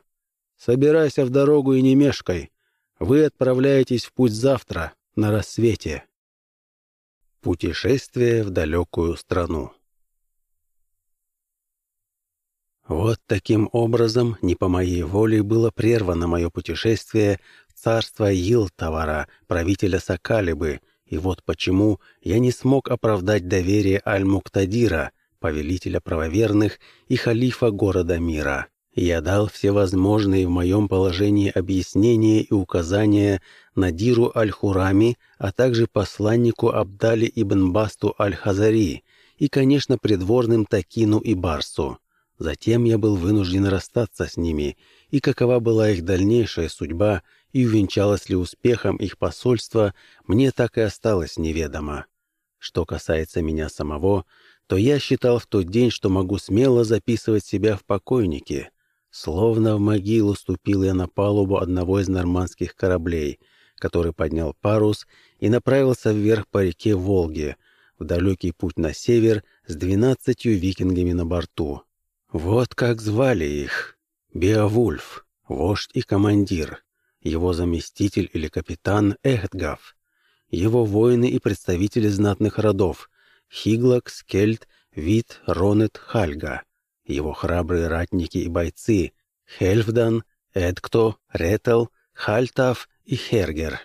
«Собирайся в дорогу и не мешкай. Вы отправляетесь в путь завтра, на рассвете». Путешествие в далекую страну Вот таким образом, не по моей воле, было прервано мое путешествие в царство Илтавара, правителя Сакалибы, и вот почему я не смог оправдать доверие Аль-Муктадира, повелителя правоверных и халифа города мира. Я дал все возможные в моем положении объяснения и указания Надиру Аль-Хурами, а также посланнику Абдали ибн Басту Аль-Хазари и, конечно, придворным Такину и Барсу. Затем я был вынужден расстаться с ними, и какова была их дальнейшая судьба и увенчалось ли успехом их посольство, мне так и осталось неведомо. Что касается меня самого, то я считал в тот день, что могу смело записывать себя в покойнике. Словно в могилу ступил я на палубу одного из нормандских кораблей, который поднял парус и направился вверх по реке Волге, в далекий путь на север с двенадцатью викингами на борту. Вот как звали их. Беовульф, вождь и командир, его заместитель или капитан Эхтгав, его воины и представители знатных родов. Хиглак, Скельд, Вит, Ронет, Хальга, его храбрые ратники и бойцы. Хельфдан, Эдкто, Ретел, Хальтав и Хергер.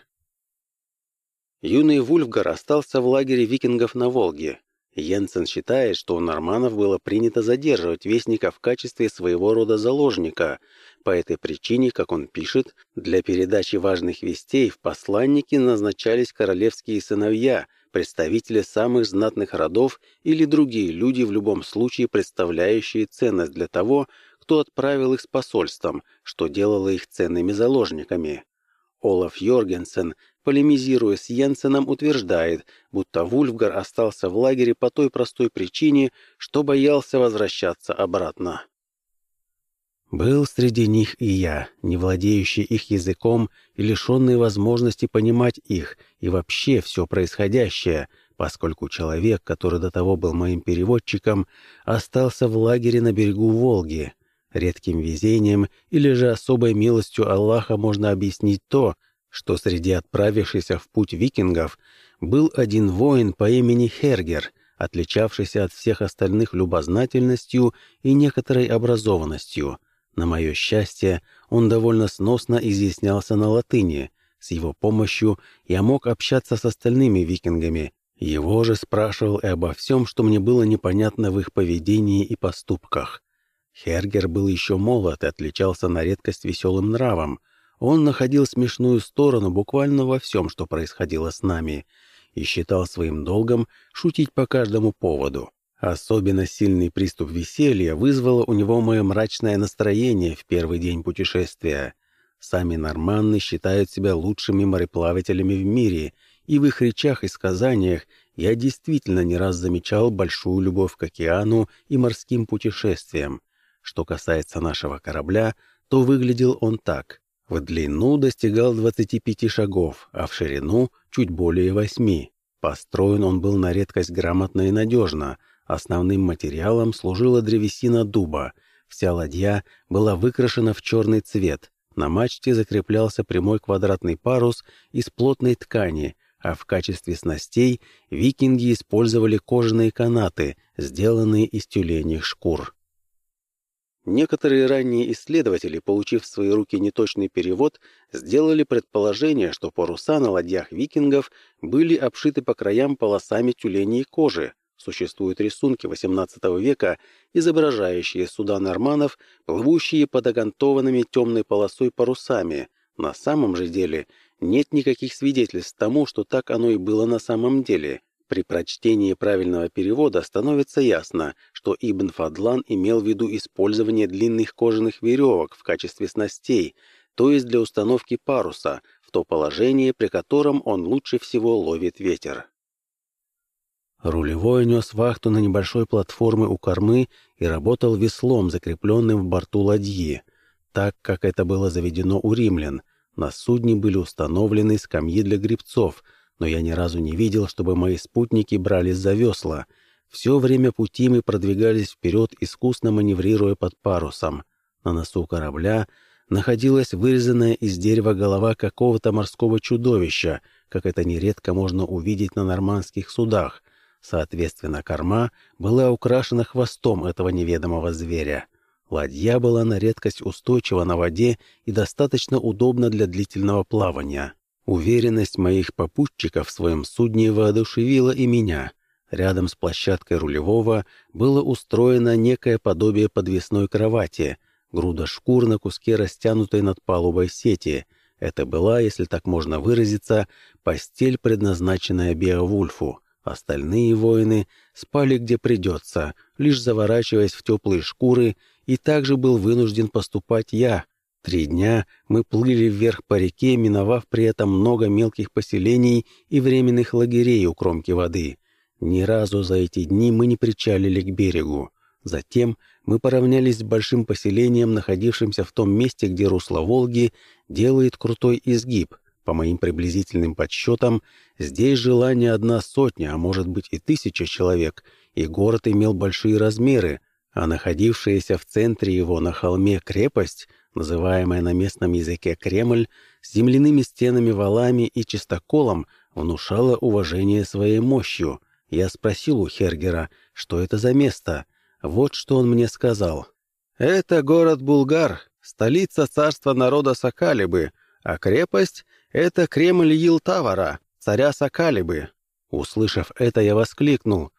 Юный Вульфгар остался в лагере викингов на Волге, Йенсен считает, что у норманов было принято задерживать вестника в качестве своего рода заложника. По этой причине, как он пишет, для передачи важных вестей в посланники назначались королевские сыновья, представители самых знатных родов или другие люди в любом случае представляющие ценность для того, кто отправил их с посольством, что делало их ценными заложниками. Олаф Йоргенсен полемизируя с Йенсеном, утверждает, будто Вульфгар остался в лагере по той простой причине, что боялся возвращаться обратно. Был среди них и я, не владеющий их языком и лишенный возможности понимать их и вообще все происходящее, поскольку человек, который до того был моим переводчиком, остался в лагере на берегу Волги. Редким везением или же особой милостью Аллаха можно объяснить то, что среди отправившихся в путь викингов был один воин по имени Хергер, отличавшийся от всех остальных любознательностью и некоторой образованностью. На мое счастье, он довольно сносно изъяснялся на латыни. С его помощью я мог общаться с остальными викингами. Его же спрашивал и обо всем, что мне было непонятно в их поведении и поступках. Хергер был еще молод и отличался на редкость веселым нравом. Он находил смешную сторону буквально во всем, что происходило с нами, и считал своим долгом шутить по каждому поводу. Особенно сильный приступ веселья вызвало у него мое мрачное настроение в первый день путешествия. Сами норманны считают себя лучшими мореплавателями в мире, и в их речах и сказаниях я действительно не раз замечал большую любовь к океану и морским путешествиям. Что касается нашего корабля, то выглядел он так. В длину достигал 25 шагов, а в ширину чуть более 8. Построен он был на редкость грамотно и надежно. Основным материалом служила древесина дуба. Вся ладья была выкрашена в черный цвет. На мачте закреплялся прямой квадратный парус из плотной ткани, а в качестве снастей викинги использовали кожаные канаты, сделанные из тюленьих шкур. Некоторые ранние исследователи, получив в свои руки неточный перевод, сделали предположение, что паруса на ладьях викингов были обшиты по краям полосами тюленей кожи. Существуют рисунки XVIII века, изображающие суда норманов, плывущие под окантованными темной полосой парусами. На самом же деле нет никаких свидетельств тому, что так оно и было на самом деле. При прочтении правильного перевода становится ясно, что Ибн Фадлан имел в виду использование длинных кожаных веревок в качестве снастей, то есть для установки паруса, в то положение, при котором он лучше всего ловит ветер. Рулевой нес вахту на небольшой платформе у кормы и работал веслом, закрепленным в борту ладьи, так как это было заведено у римлян. На судне были установлены скамьи для грибцов — но я ни разу не видел, чтобы мои спутники брались за весла. Все время пути мы продвигались вперед, искусно маневрируя под парусом. На носу корабля находилась вырезанная из дерева голова какого-то морского чудовища, как это нередко можно увидеть на нормандских судах. Соответственно, корма была украшена хвостом этого неведомого зверя. Ладья была на редкость устойчива на воде и достаточно удобна для длительного плавания. Уверенность моих попутчиков в своем судне воодушевила и меня. Рядом с площадкой рулевого было устроено некое подобие подвесной кровати, груда шкур на куске растянутой над палубой сети. Это была, если так можно выразиться, постель, предназначенная Беовульфу. Остальные воины спали где придется, лишь заворачиваясь в теплые шкуры, и также был вынужден поступать я, Три дня мы плыли вверх по реке, миновав при этом много мелких поселений и временных лагерей у кромки воды. Ни разу за эти дни мы не причалили к берегу. Затем мы поравнялись с большим поселением, находившимся в том месте, где русло Волги делает крутой изгиб. По моим приблизительным подсчетам, здесь жила не одна сотня, а может быть и тысяча человек, и город имел большие размеры, а находившаяся в центре его на холме крепость — называемая на местном языке Кремль, с земляными стенами, валами и чистоколом, внушала уважение своей мощью. Я спросил у Хергера, что это за место. Вот что он мне сказал. «Это город Булгар, столица царства народа Сакалибы, а крепость — это Кремль Елтавара, царя Сакалибы». Услышав это, я воскликнул.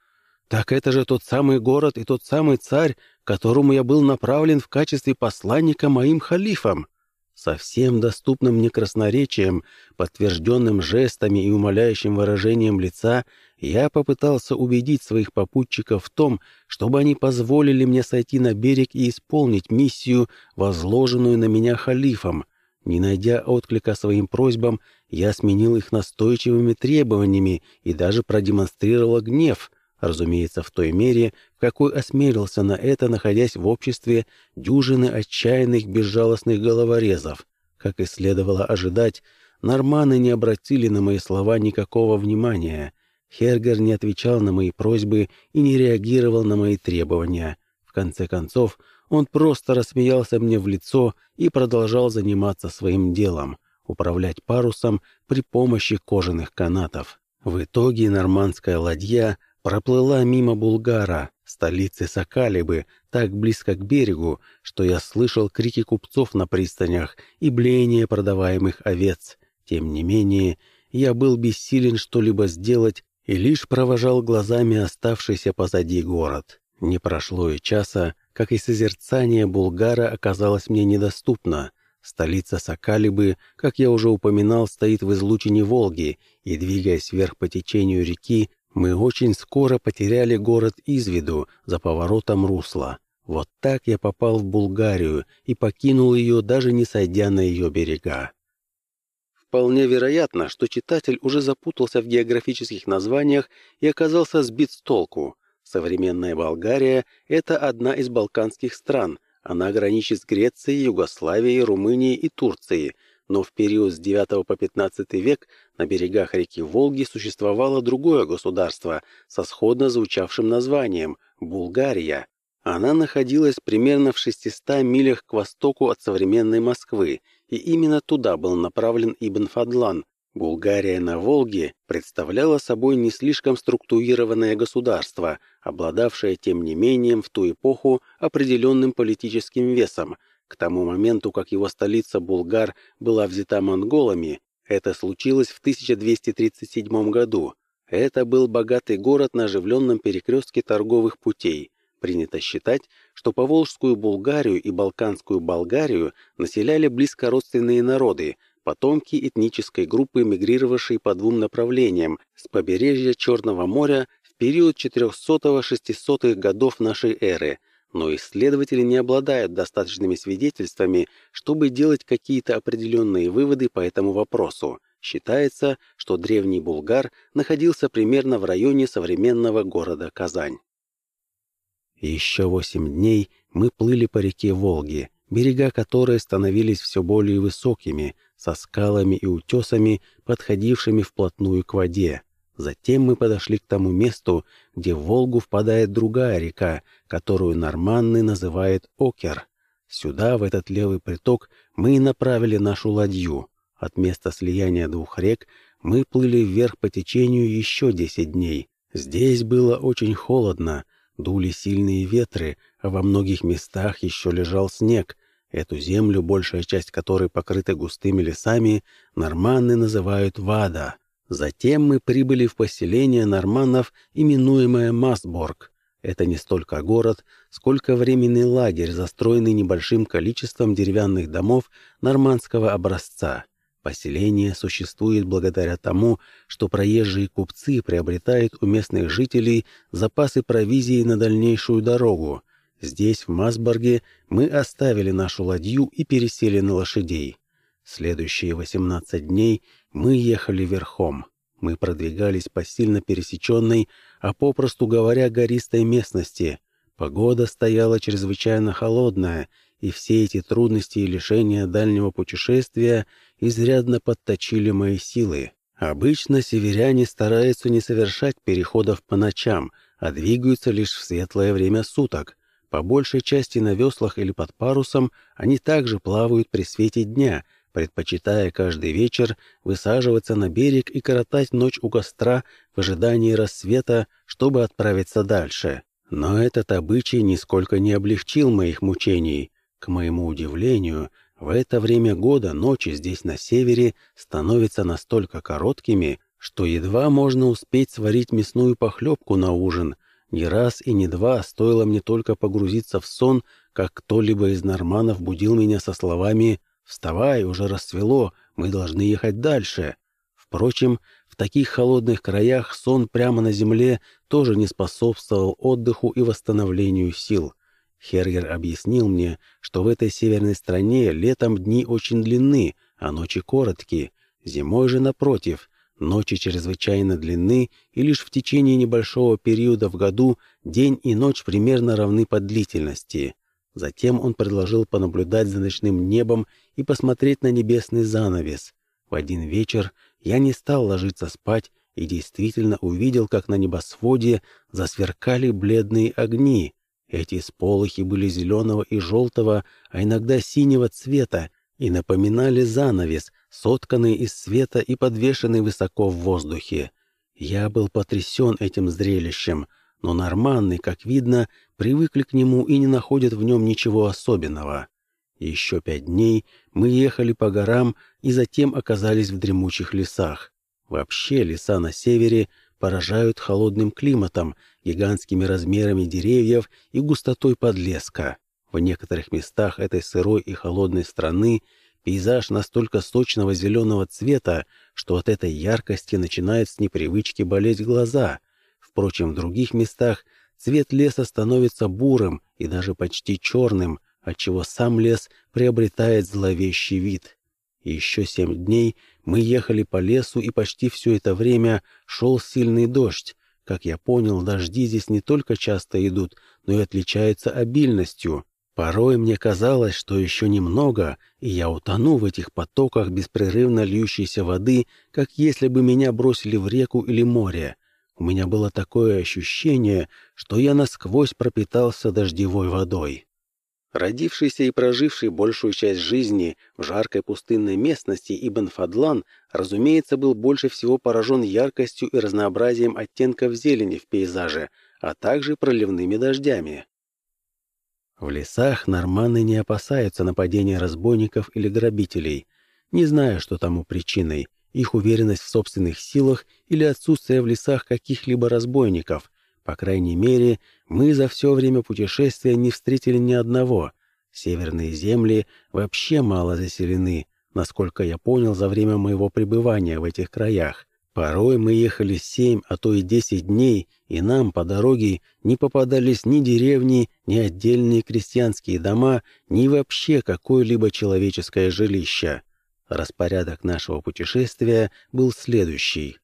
«Так это же тот самый город и тот самый царь, которому я был направлен в качестве посланника моим халифам, со всем доступным мне красноречием, подтвержденным жестами и умоляющим выражением лица, я попытался убедить своих попутчиков в том, чтобы они позволили мне сойти на берег и исполнить миссию, возложенную на меня халифом. Не найдя отклика своим просьбам, я сменил их настойчивыми требованиями и даже продемонстрировал гнев — Разумеется, в той мере, в какой осмелился на это, находясь в обществе дюжины отчаянных безжалостных головорезов. Как и следовало ожидать, норманы не обратили на мои слова никакого внимания. Хергер не отвечал на мои просьбы и не реагировал на мои требования. В конце концов, он просто рассмеялся мне в лицо и продолжал заниматься своим делом — управлять парусом при помощи кожаных канатов. В итоге нормандская ладья — проплыла мимо Булгара, столицы Сакалибы, так близко к берегу, что я слышал крики купцов на пристанях и блеяние продаваемых овец. Тем не менее, я был бессилен что-либо сделать и лишь провожал глазами оставшийся позади город. Не прошло и часа, как и созерцание Булгара оказалось мне недоступно. Столица Сакалибы, как я уже упоминал, стоит в излучине Волги, и, двигаясь вверх по течению реки, мы очень скоро потеряли город из виду за поворотом русла. Вот так я попал в Булгарию и покинул ее, даже не сойдя на ее берега. Вполне вероятно, что читатель уже запутался в географических названиях и оказался сбит с толку. Современная Болгария – это одна из балканских стран. Она граничит с Грецией, Югославией, Румынией и Турцией – но в период с IX по XV век на берегах реки Волги существовало другое государство со сходно звучавшим названием – Булгария. Она находилась примерно в 600 милях к востоку от современной Москвы, и именно туда был направлен Ибн Фадлан. Булгария на Волге представляла собой не слишком структурированное государство, обладавшее, тем не менее, в ту эпоху определенным политическим весом. К тому моменту, как его столица Булгар была взята монголами, это случилось в 1237 году. Это был богатый город на оживленном перекрестке торговых путей. Принято считать, что Поволжскую Булгарию и Балканскую Болгарию населяли близкородственные народы, потомки этнической группы, мигрировавшей по двум направлениям с побережья Черного моря в период 400-600 годов нашей эры, но исследователи не обладают достаточными свидетельствами, чтобы делать какие-то определенные выводы по этому вопросу. Считается, что древний Булгар находился примерно в районе современного города Казань. Еще восемь дней мы плыли по реке Волги, берега которой становились все более высокими, со скалами и утесами, подходившими вплотную к воде. Затем мы подошли к тому месту, где в Волгу впадает другая река, которую норманны называют Окер. Сюда, в этот левый приток, мы и направили нашу ладью. От места слияния двух рек мы плыли вверх по течению еще десять дней. Здесь было очень холодно, дули сильные ветры, а во многих местах еще лежал снег, Эту землю, большая часть которой покрыта густыми лесами, норманны называют Вада. Затем мы прибыли в поселение норманнов, именуемое Масборг. Это не столько город, сколько временный лагерь, застроенный небольшим количеством деревянных домов нормандского образца. Поселение существует благодаря тому, что проезжие купцы приобретают у местных жителей запасы провизии на дальнейшую дорогу, Здесь, в Масборге, мы оставили нашу ладью и пересели на лошадей. Следующие 18 дней мы ехали верхом. Мы продвигались по сильно пересеченной, а попросту говоря, гористой местности. Погода стояла чрезвычайно холодная, и все эти трудности и лишения дальнего путешествия изрядно подточили мои силы. Обычно северяне стараются не совершать переходов по ночам, а двигаются лишь в светлое время суток. По большей части на веслах или под парусом они также плавают при свете дня, предпочитая каждый вечер высаживаться на берег и коротать ночь у костра в ожидании рассвета, чтобы отправиться дальше. Но этот обычай нисколько не облегчил моих мучений. К моему удивлению, в это время года ночи здесь на севере становятся настолько короткими, что едва можно успеть сварить мясную похлебку на ужин, не раз и не два стоило мне только погрузиться в сон, как кто-либо из норманов будил меня со словами «Вставай, уже расцвело, мы должны ехать дальше». Впрочем, в таких холодных краях сон прямо на земле тоже не способствовал отдыху и восстановлению сил. Хергер объяснил мне, что в этой северной стране летом дни очень длинны, а ночи короткие. Зимой же, напротив, Ночи чрезвычайно длинны, и лишь в течение небольшого периода в году день и ночь примерно равны по длительности. Затем он предложил понаблюдать за ночным небом и посмотреть на небесный занавес. В один вечер я не стал ложиться спать и действительно увидел, как на небосводе засверкали бледные огни. Эти сполохи были зеленого и желтого, а иногда синего цвета, и напоминали занавес, сотканный из света и подвешенный высоко в воздухе. Я был потрясен этим зрелищем, но норманны, как видно, привыкли к нему и не находят в нем ничего особенного. Еще пять дней мы ехали по горам и затем оказались в дремучих лесах. Вообще леса на севере поражают холодным климатом, гигантскими размерами деревьев и густотой подлеска. В некоторых местах этой сырой и холодной страны пейзаж настолько сочного зеленого цвета, что от этой яркости начинают с непривычки болеть глаза. Впрочем, в других местах цвет леса становится бурым и даже почти черным, отчего сам лес приобретает зловещий вид. еще семь дней мы ехали по лесу, и почти все это время шел сильный дождь. Как я понял, дожди здесь не только часто идут, но и отличаются обильностью. Порой мне казалось, что еще немного, и я утону в этих потоках беспрерывно льющейся воды, как если бы меня бросили в реку или море. У меня было такое ощущение, что я насквозь пропитался дождевой водой. Родившийся и проживший большую часть жизни в жаркой пустынной местности Ибн Фадлан, разумеется, был больше всего поражен яркостью и разнообразием оттенков зелени в пейзаже, а также проливными дождями. В лесах норманы не опасаются нападения разбойников или грабителей. Не знаю, что тому причиной, их уверенность в собственных силах или отсутствие в лесах каких-либо разбойников, по крайней мере, мы за все время путешествия не встретили ни одного. Северные земли вообще мало заселены, насколько я понял за время моего пребывания в этих краях. Порой мы ехали семь, а то и десять дней, и нам по дороге не попадались ни деревни, ни отдельные крестьянские дома, ни вообще какое-либо человеческое жилище. Распорядок нашего путешествия был следующий.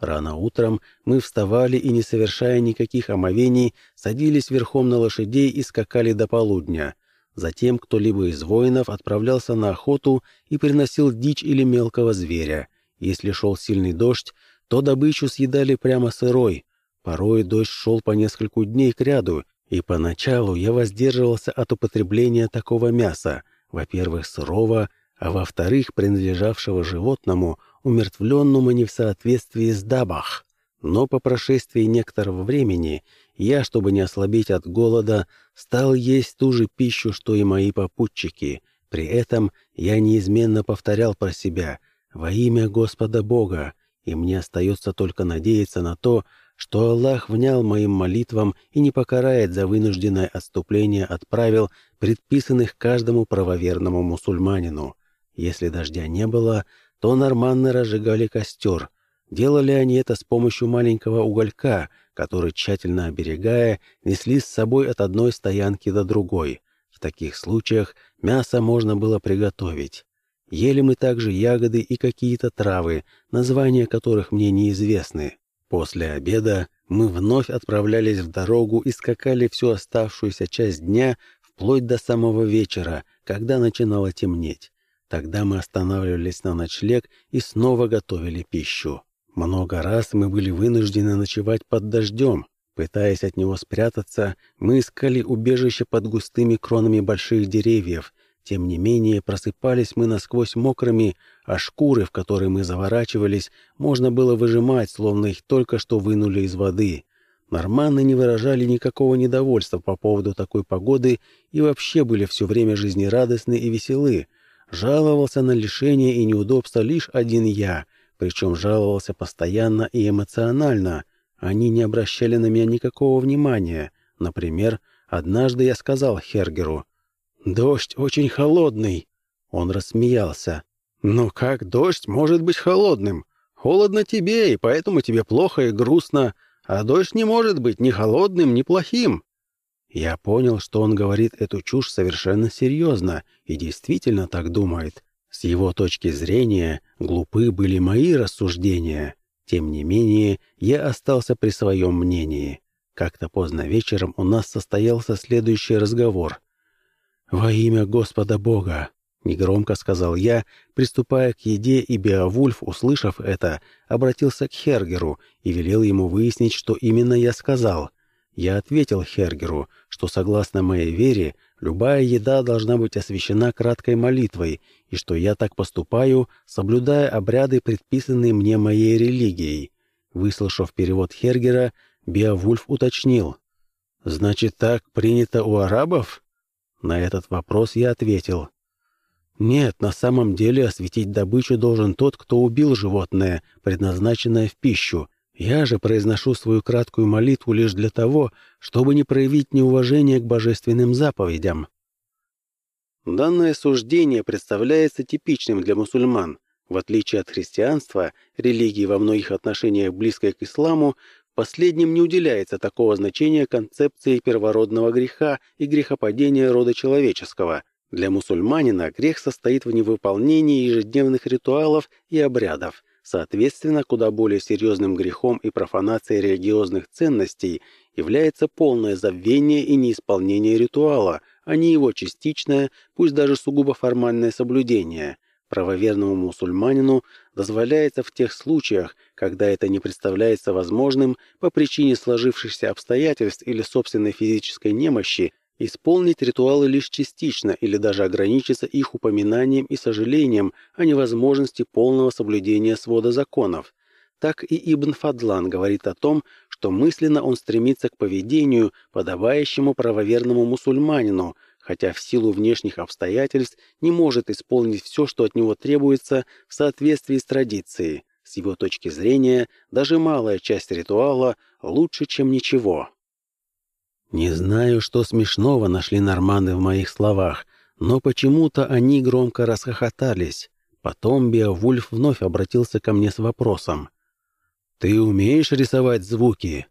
Рано утром мы вставали и, не совершая никаких омовений, садились верхом на лошадей и скакали до полудня. Затем кто-либо из воинов отправлялся на охоту и приносил дичь или мелкого зверя. Если шел сильный дождь, то добычу съедали прямо сырой. Порой дождь шел по нескольку дней кряду, и поначалу я воздерживался от употребления такого мяса, во-первых, сырого, а во-вторых, принадлежавшего животному, умертвленному не в соответствии с дабах. Но по прошествии некоторого времени я, чтобы не ослабеть от голода, стал есть ту же пищу, что и мои попутчики. При этом я неизменно повторял про себя «Во имя Господа Бога», и мне остается только надеяться на то, что Аллах внял моим молитвам и не покарает за вынужденное отступление от правил, предписанных каждому правоверному мусульманину. Если дождя не было, то норманны разжигали костер. Делали они это с помощью маленького уголька, который, тщательно оберегая, несли с собой от одной стоянки до другой. В таких случаях мясо можно было приготовить. Ели мы также ягоды и какие-то травы, названия которых мне неизвестны. После обеда мы вновь отправлялись в дорогу и скакали всю оставшуюся часть дня вплоть до самого вечера, когда начинало темнеть. Тогда мы останавливались на ночлег и снова готовили пищу. Много раз мы были вынуждены ночевать под дождем. Пытаясь от него спрятаться, мы искали убежище под густыми кронами больших деревьев. Тем не менее, просыпались мы насквозь мокрыми, а шкуры, в которые мы заворачивались, можно было выжимать, словно их только что вынули из воды. Норманы не выражали никакого недовольства по поводу такой погоды и вообще были все время жизнерадостны и веселы, Жаловался на лишения и неудобства лишь один я, причем жаловался постоянно и эмоционально. Они не обращали на меня никакого внимания. Например, однажды я сказал Хергеру, «Дождь очень холодный». Он рассмеялся. «Но как дождь может быть холодным? Холодно тебе, и поэтому тебе плохо и грустно, а дождь не может быть ни холодным, ни плохим». Я понял, что он говорит эту чушь совершенно серьезно и действительно так думает. С его точки зрения, глупы были мои рассуждения. Тем не менее, я остался при своем мнении. Как-то поздно вечером у нас состоялся следующий разговор. «Во имя Господа Бога!» — негромко сказал я, приступая к еде, и Беовульф, услышав это, обратился к Хергеру и велел ему выяснить, что именно я сказал — я ответил Хергеру, что согласно моей вере, любая еда должна быть освящена краткой молитвой, и что я так поступаю, соблюдая обряды, предписанные мне моей религией. Выслушав перевод Хергера, Беовульф уточнил. «Значит, так принято у арабов?» На этот вопрос я ответил. «Нет, на самом деле осветить добычу должен тот, кто убил животное, предназначенное в пищу, я же произношу свою краткую молитву лишь для того, чтобы не проявить неуважение к божественным заповедям. Данное суждение представляется типичным для мусульман. В отличие от христианства, религии во многих отношениях близкой к исламу, последним не уделяется такого значения концепции первородного греха и грехопадения рода человеческого. Для мусульманина грех состоит в невыполнении ежедневных ритуалов и обрядов, Соответственно, куда более серьезным грехом и профанацией религиозных ценностей является полное забвение и неисполнение ритуала, а не его частичное, пусть даже сугубо формальное соблюдение. Правоверному мусульманину дозволяется в тех случаях, когда это не представляется возможным по причине сложившихся обстоятельств или собственной физической немощи, исполнить ритуалы лишь частично или даже ограничиться их упоминанием и сожалением о невозможности полного соблюдения свода законов. Так и Ибн Фадлан говорит о том, что мысленно он стремится к поведению, подавающему правоверному мусульманину, хотя в силу внешних обстоятельств не может исполнить все, что от него требуется в соответствии с традицией. С его точки зрения, даже малая часть ритуала лучше, чем ничего. Не знаю, что смешного нашли норманы в моих словах, но почему-то они громко расхохотались. Потом Беовульф вновь обратился ко мне с вопросом. «Ты умеешь рисовать звуки?»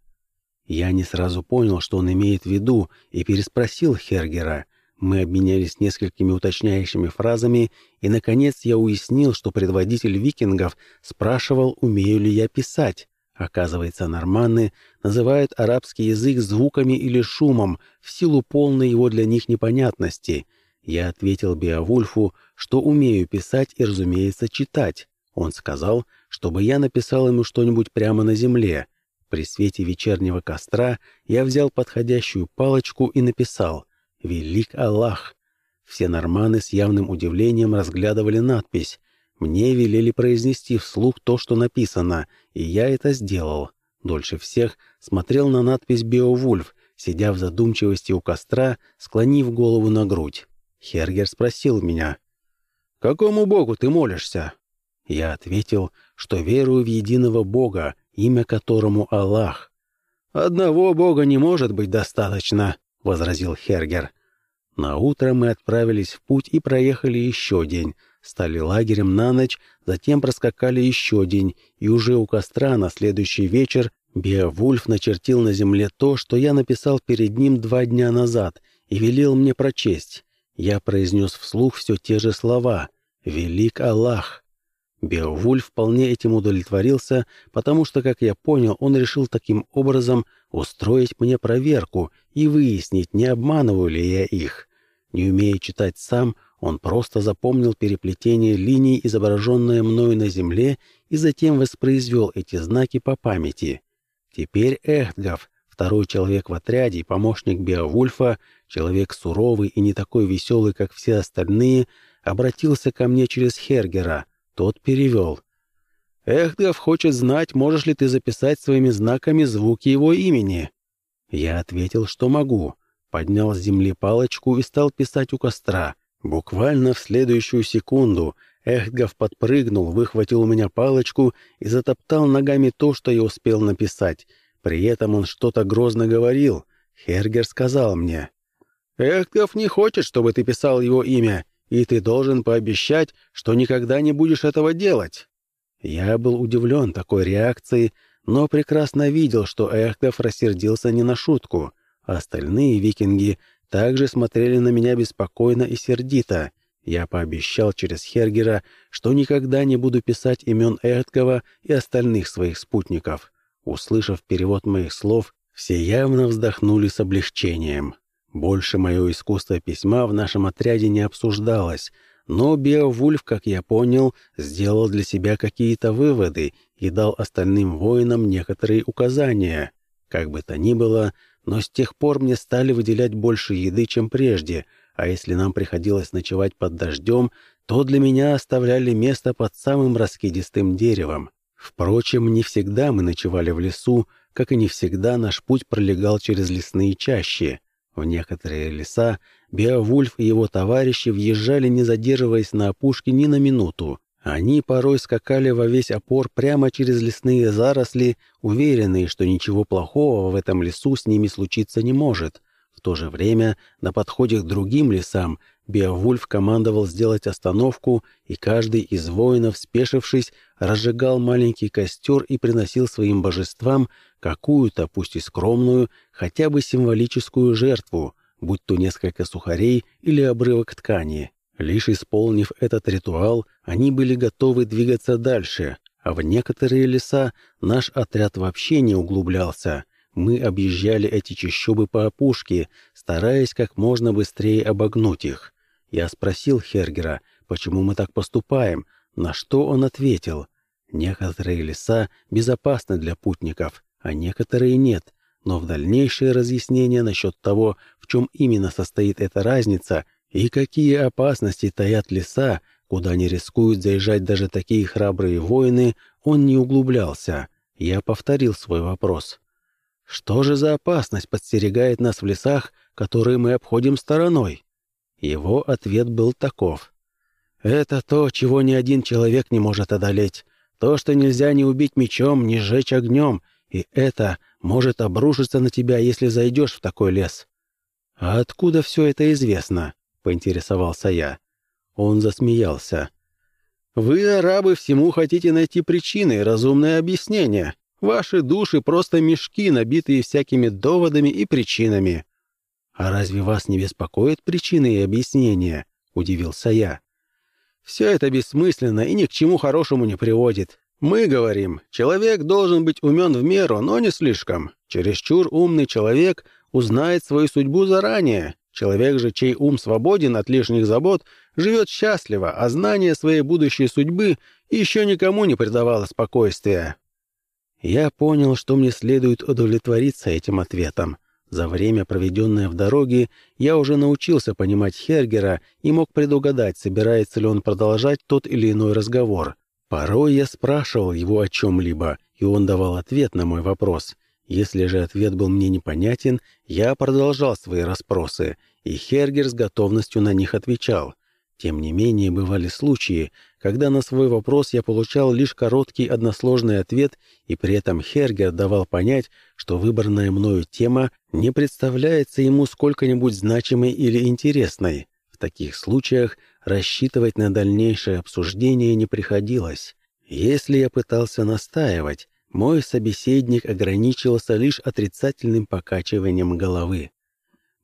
Я не сразу понял, что он имеет в виду, и переспросил Хергера. Мы обменялись несколькими уточняющими фразами, и, наконец, я уяснил, что предводитель викингов спрашивал, умею ли я писать. Оказывается, норманны называют арабский язык звуками или шумом в силу полной его для них непонятности. Я ответил Беовульфу, что умею писать и, разумеется, читать. Он сказал, чтобы я написал ему что-нибудь прямо на земле. При свете вечернего костра я взял подходящую палочку и написал «Велик Аллах». Все норманы с явным удивлением разглядывали надпись. Мне велели произнести вслух то, что написано, и я это сделал. Дольше всех смотрел на надпись «Беовульф», сидя в задумчивости у костра, склонив голову на грудь. Хергер спросил меня, «Какому богу ты молишься?» Я ответил, что верую в единого бога, имя которому Аллах. «Одного бога не может быть достаточно», — возразил Хергер. На утро мы отправились в путь и проехали еще день, стали лагерем на ночь, затем проскакали еще день, и уже у костра на следующий вечер Беовульф начертил на земле то, что я написал перед ним два дня назад, и велел мне прочесть. Я произнес вслух все те же слова «Велик Аллах». Беовульф вполне этим удовлетворился, потому что, как я понял, он решил таким образом устроить мне проверку и выяснить, не обманываю ли я их. Не умея читать сам, он просто запомнил переплетение линий, изображенное мною на земле, и затем воспроизвел эти знаки по памяти. Теперь Эхтгав, второй человек в отряде и помощник Беовульфа, человек суровый и не такой веселый, как все остальные, обратился ко мне через Хергера. Тот перевел. «Эхтгав хочет знать, можешь ли ты записать своими знаками звуки его имени?» Я ответил, что могу. Поднял с земли палочку и стал писать у костра. Буквально в следующую секунду Эхтгав подпрыгнул, выхватил у меня палочку и затоптал ногами то, что я успел написать. При этом он что-то грозно говорил. Хергер сказал мне, «Эхтгав не хочет, чтобы ты писал его имя, и ты должен пообещать, что никогда не будешь этого делать». Я был удивлен такой реакцией, но прекрасно видел, что Эхтгав рассердился не на шутку — Остальные викинги также смотрели на меня беспокойно и сердито. Я пообещал через Хергера, что никогда не буду писать имен Эрткова и остальных своих спутников. Услышав перевод моих слов, все явно вздохнули с облегчением. Больше мое искусство письма в нашем отряде не обсуждалось, но Беовульф, как я понял, сделал для себя какие-то выводы и дал остальным воинам некоторые указания. Как бы то ни было, но с тех пор мне стали выделять больше еды, чем прежде, а если нам приходилось ночевать под дождем, то для меня оставляли место под самым раскидистым деревом. Впрочем, не всегда мы ночевали в лесу, как и не всегда наш путь пролегал через лесные чащи. В некоторые леса Беовульф и его товарищи въезжали, не задерживаясь на опушке ни на минуту. Они порой скакали во весь опор прямо через лесные заросли, уверенные, что ничего плохого в этом лесу с ними случиться не может. В то же время на подходе к другим лесам Беовульф командовал сделать остановку, и каждый из воинов, спешившись, разжигал маленький костер и приносил своим божествам какую-то, пусть и скромную, хотя бы символическую жертву, будь то несколько сухарей или обрывок ткани. Лишь исполнив этот ритуал, они были готовы двигаться дальше, а в некоторые леса наш отряд вообще не углублялся. Мы объезжали эти чащобы по опушке, стараясь как можно быстрее обогнуть их. Я спросил Хергера, почему мы так поступаем, на что он ответил. Некоторые леса безопасны для путников, а некоторые нет, но в дальнейшее разъяснение насчет того, в чем именно состоит эта разница и какие опасности таят леса, куда не рискуют заезжать даже такие храбрые воины, он не углублялся. Я повторил свой вопрос. Что же за опасность подстерегает нас в лесах, которые мы обходим стороной? Его ответ был таков. Это то, чего ни один человек не может одолеть. То, что нельзя ни убить мечом, ни сжечь огнем, и это может обрушиться на тебя, если зайдешь в такой лес. «А откуда все это известно?» — поинтересовался я. Он засмеялся. «Вы, арабы, всему хотите найти причины и разумное объяснение. Ваши души просто мешки, набитые всякими доводами и причинами». «А разве вас не беспокоят причины и объяснения?» — удивился я. «Все это бессмысленно и ни к чему хорошему не приводит. Мы говорим, человек должен быть умен в меру, но не слишком. Чересчур умный человек узнает свою судьбу заранее. Человек же, чей ум свободен от лишних забот, живет счастливо, а знание своей будущей судьбы еще никому не придавало спокойствия. Я понял, что мне следует удовлетвориться этим ответом. За время, проведенное в дороге, я уже научился понимать Хергера и мог предугадать, собирается ли он продолжать тот или иной разговор. Порой я спрашивал его о чем-либо, и он давал ответ на мой вопрос. Если же ответ был мне непонятен, я продолжал свои расспросы, и Хергер с готовностью на них отвечал. Тем не менее, бывали случаи, когда на свой вопрос я получал лишь короткий односложный ответ, и при этом Хергер давал понять, что выбранная мною тема не представляется ему сколько-нибудь значимой или интересной. В таких случаях рассчитывать на дальнейшее обсуждение не приходилось. Если я пытался настаивать, мой собеседник ограничивался лишь отрицательным покачиванием головы.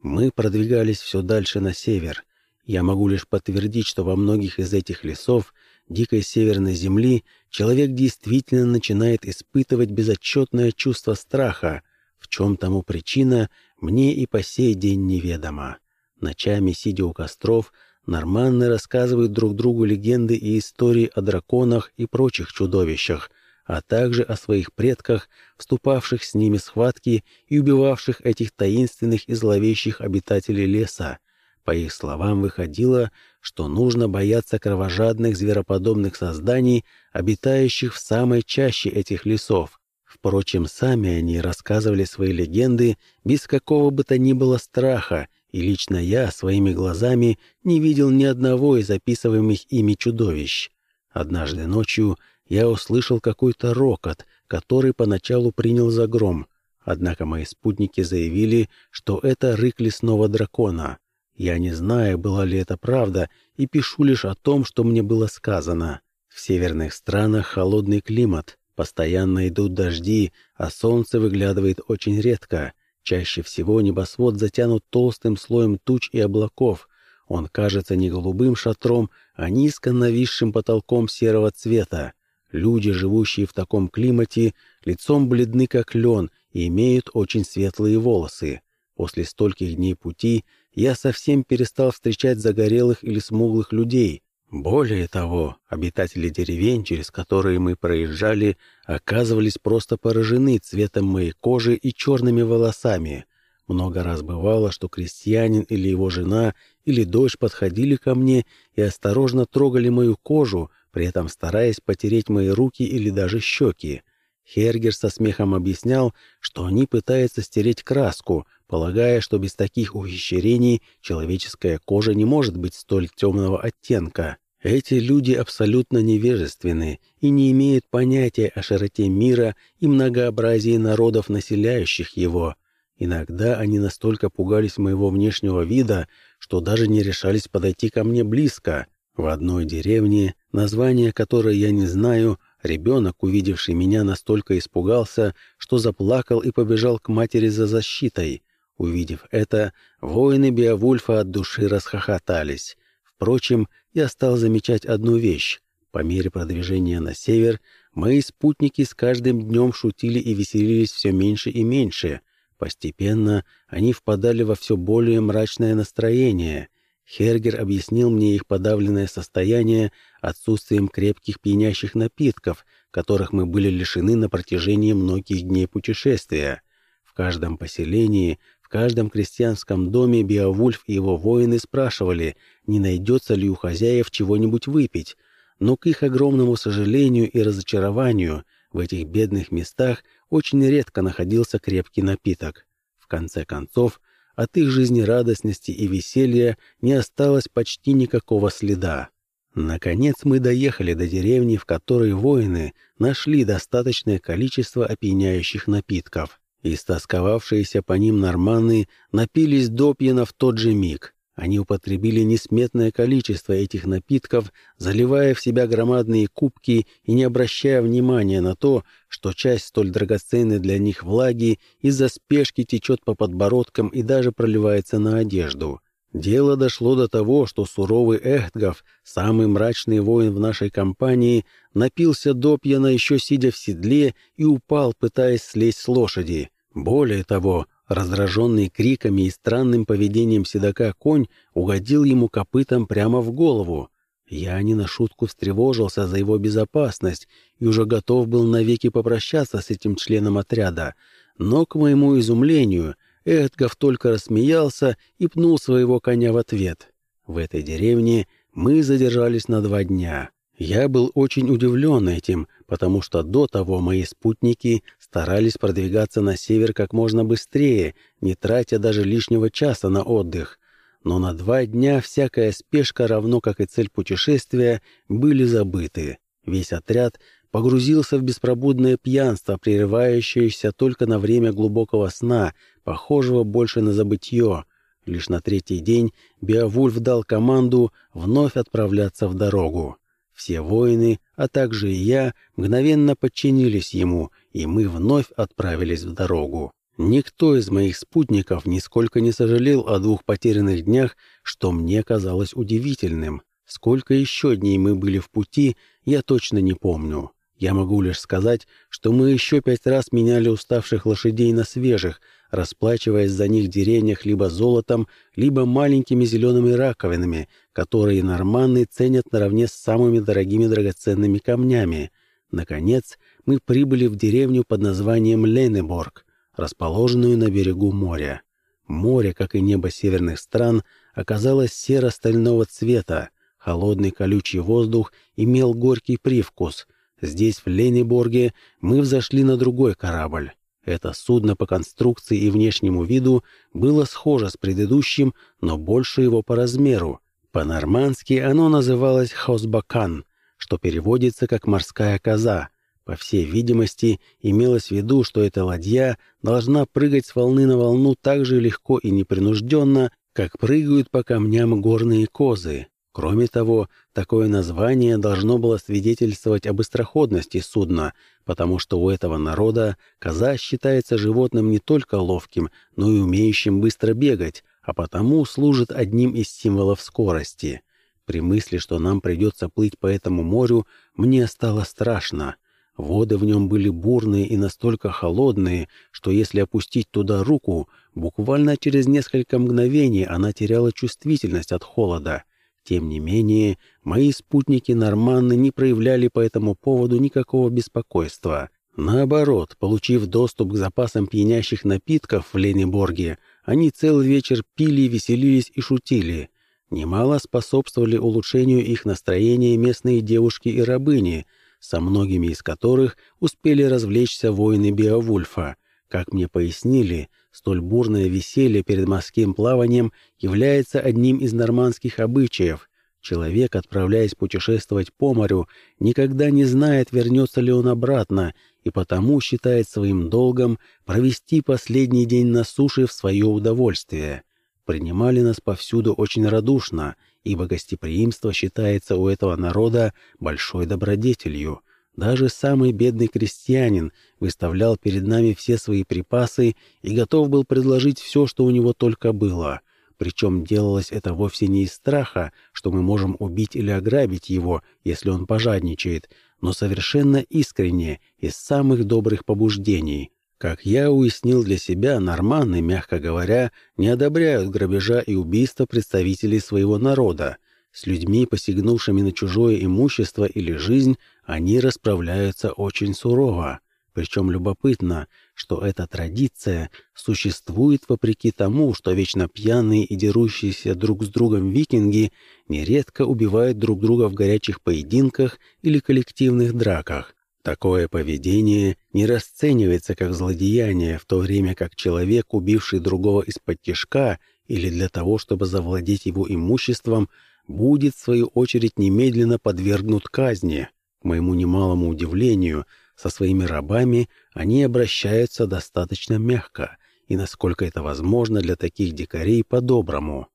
Мы продвигались все дальше на север. Я могу лишь подтвердить, что во многих из этих лесов дикой северной земли человек действительно начинает испытывать безотчетное чувство страха. В чем тому причина, мне и по сей день неведомо. Ночами, сидя у костров, Норманны рассказывают друг другу легенды и истории о драконах и прочих чудовищах, а также о своих предках, вступавших с ними схватки и убивавших этих таинственных и зловещих обитателей леса. По их словам, выходило, что нужно бояться кровожадных звероподобных созданий, обитающих в самой чаще этих лесов. Впрочем, сами они рассказывали свои легенды без какого бы то ни было страха и лично я своими глазами не видел ни одного из описываемых ими чудовищ. Однажды ночью я услышал какой-то рокот, который поначалу принял за гром, однако мои спутники заявили, что это рык лесного дракона. Я не знаю, была ли это правда, и пишу лишь о том, что мне было сказано. В северных странах холодный климат, постоянно идут дожди, а солнце выглядывает очень редко — Чаще всего небосвод затянут толстым слоем туч и облаков. Он кажется не голубым шатром, а низко нависшим потолком серого цвета. Люди, живущие в таком климате, лицом бледны как лен и имеют очень светлые волосы. После стольких дней пути я совсем перестал встречать загорелых или смуглых людей. Более того, обитатели деревень, через которые мы проезжали, оказывались просто поражены цветом моей кожи и черными волосами. Много раз бывало, что крестьянин или его жена или дочь подходили ко мне и осторожно трогали мою кожу, при этом стараясь потереть мои руки или даже щеки. Хергер со смехом объяснял, что они пытаются стереть краску, полагая, что без таких ухищрений человеческая кожа не может быть столь темного оттенка. Эти люди абсолютно невежественны и не имеют понятия о широте мира и многообразии народов, населяющих его. Иногда они настолько пугались моего внешнего вида, что даже не решались подойти ко мне близко. В одной деревне, название которой я не знаю, ребенок, увидевший меня, настолько испугался, что заплакал и побежал к матери за защитой. Увидев это, воины Беовульфа от души расхохотались. Впрочем, я стал замечать одну вещь. По мере продвижения на север, мои спутники с каждым днем шутили и веселились все меньше и меньше. Постепенно они впадали во все более мрачное настроение. Хергер объяснил мне их подавленное состояние отсутствием крепких пьянящих напитков, которых мы были лишены на протяжении многих дней путешествия. В каждом поселении, в каждом крестьянском доме Биовульф и его воины спрашивали, не найдется ли у хозяев чего-нибудь выпить, но к их огромному сожалению и разочарованию в этих бедных местах очень редко находился крепкий напиток. В конце концов, от их жизнерадостности и веселья не осталось почти никакого следа. Наконец мы доехали до деревни, в которой воины нашли достаточное количество опьяняющих напитков. Истосковавшиеся по ним норманы напились допьяно в тот же миг. Они употребили несметное количество этих напитков, заливая в себя громадные кубки и не обращая внимания на то, что часть столь драгоценной для них влаги из-за спешки течет по подбородкам и даже проливается на одежду. Дело дошло до того, что суровый Эхтгов, самый мрачный воин в нашей компании, напился до пьяна еще сидя в седле и упал, пытаясь слезть с лошади. Более того, раздраженный криками и странным поведением седока конь угодил ему копытом прямо в голову. Я не на шутку встревожился за его безопасность и уже готов был навеки попрощаться с этим членом отряда, но, к моему изумлению, Эдгов только рассмеялся и пнул своего коня в ответ. В этой деревне мы задержались на два дня. Я был очень удивлен этим, потому что до того мои спутники старались продвигаться на север как можно быстрее, не тратя даже лишнего часа на отдых. Но на два дня всякая спешка, равно как и цель путешествия, были забыты. Весь отряд погрузился в беспробудное пьянство, прерывающееся только на время глубокого сна, похожего больше на забытье. Лишь на третий день Беовульф дал команду вновь отправляться в дорогу. Все воины, а также и я, мгновенно подчинились ему, и мы вновь отправились в дорогу. Никто из моих спутников нисколько не сожалел о двух потерянных днях, что мне казалось удивительным. Сколько еще дней мы были в пути, я точно не помню. Я могу лишь сказать, что мы еще пять раз меняли уставших лошадей на свежих, расплачиваясь за них деревнях либо золотом, либо маленькими зелеными раковинами, которые норманны ценят наравне с самыми дорогими драгоценными камнями. Наконец, мы прибыли в деревню под названием Ленеборг, расположенную на берегу моря. Море, как и небо северных стран, оказалось серо-стального цвета, холодный колючий воздух имел горький привкус — Здесь, в Ленеборге, мы взошли на другой корабль. Это судно по конструкции и внешнему виду было схоже с предыдущим, но больше его по размеру. По-нормански оно называлось «Хосбакан», что переводится как «морская коза». По всей видимости, имелось в виду, что эта ладья должна прыгать с волны на волну так же легко и непринужденно, как прыгают по камням горные козы. Кроме того, такое название должно было свидетельствовать об быстроходности судна, потому что у этого народа коза считается животным не только ловким, но и умеющим быстро бегать, а потому служит одним из символов скорости. При мысли, что нам придется плыть по этому морю, мне стало страшно. Воды в нем были бурные и настолько холодные, что если опустить туда руку, буквально через несколько мгновений она теряла чувствительность от холода. Тем не менее, мои спутники-норманны не проявляли по этому поводу никакого беспокойства. Наоборот, получив доступ к запасам пьянящих напитков в Ленеборге, они целый вечер пили, веселились и шутили. Немало способствовали улучшению их настроения местные девушки и рабыни, со многими из которых успели развлечься воины Беовульфа. Как мне пояснили, Столь бурное веселье перед морским плаванием является одним из нормандских обычаев. Человек, отправляясь путешествовать по морю, никогда не знает, вернется ли он обратно, и потому считает своим долгом провести последний день на суше в свое удовольствие. Принимали нас повсюду очень радушно, ибо гостеприимство считается у этого народа большой добродетелью — даже самый бедный крестьянин выставлял перед нами все свои припасы и готов был предложить все, что у него только было. Причем делалось это вовсе не из страха, что мы можем убить или ограбить его, если он пожадничает, но совершенно искренне, из самых добрых побуждений. Как я уяснил для себя, норманы, мягко говоря, не одобряют грабежа и убийства представителей своего народа. С людьми, посягнувшими на чужое имущество или жизнь, они расправляются очень сурово. Причем любопытно, что эта традиция существует вопреки тому, что вечно пьяные и дерущиеся друг с другом викинги нередко убивают друг друга в горячих поединках или коллективных драках. Такое поведение не расценивается как злодеяние, в то время как человек, убивший другого из-под тишка или для того, чтобы завладеть его имуществом, будет, в свою очередь, немедленно подвергнут казни. К моему немалому удивлению, со своими рабами они обращаются достаточно мягко и, насколько это возможно для таких дикарей, по-доброму.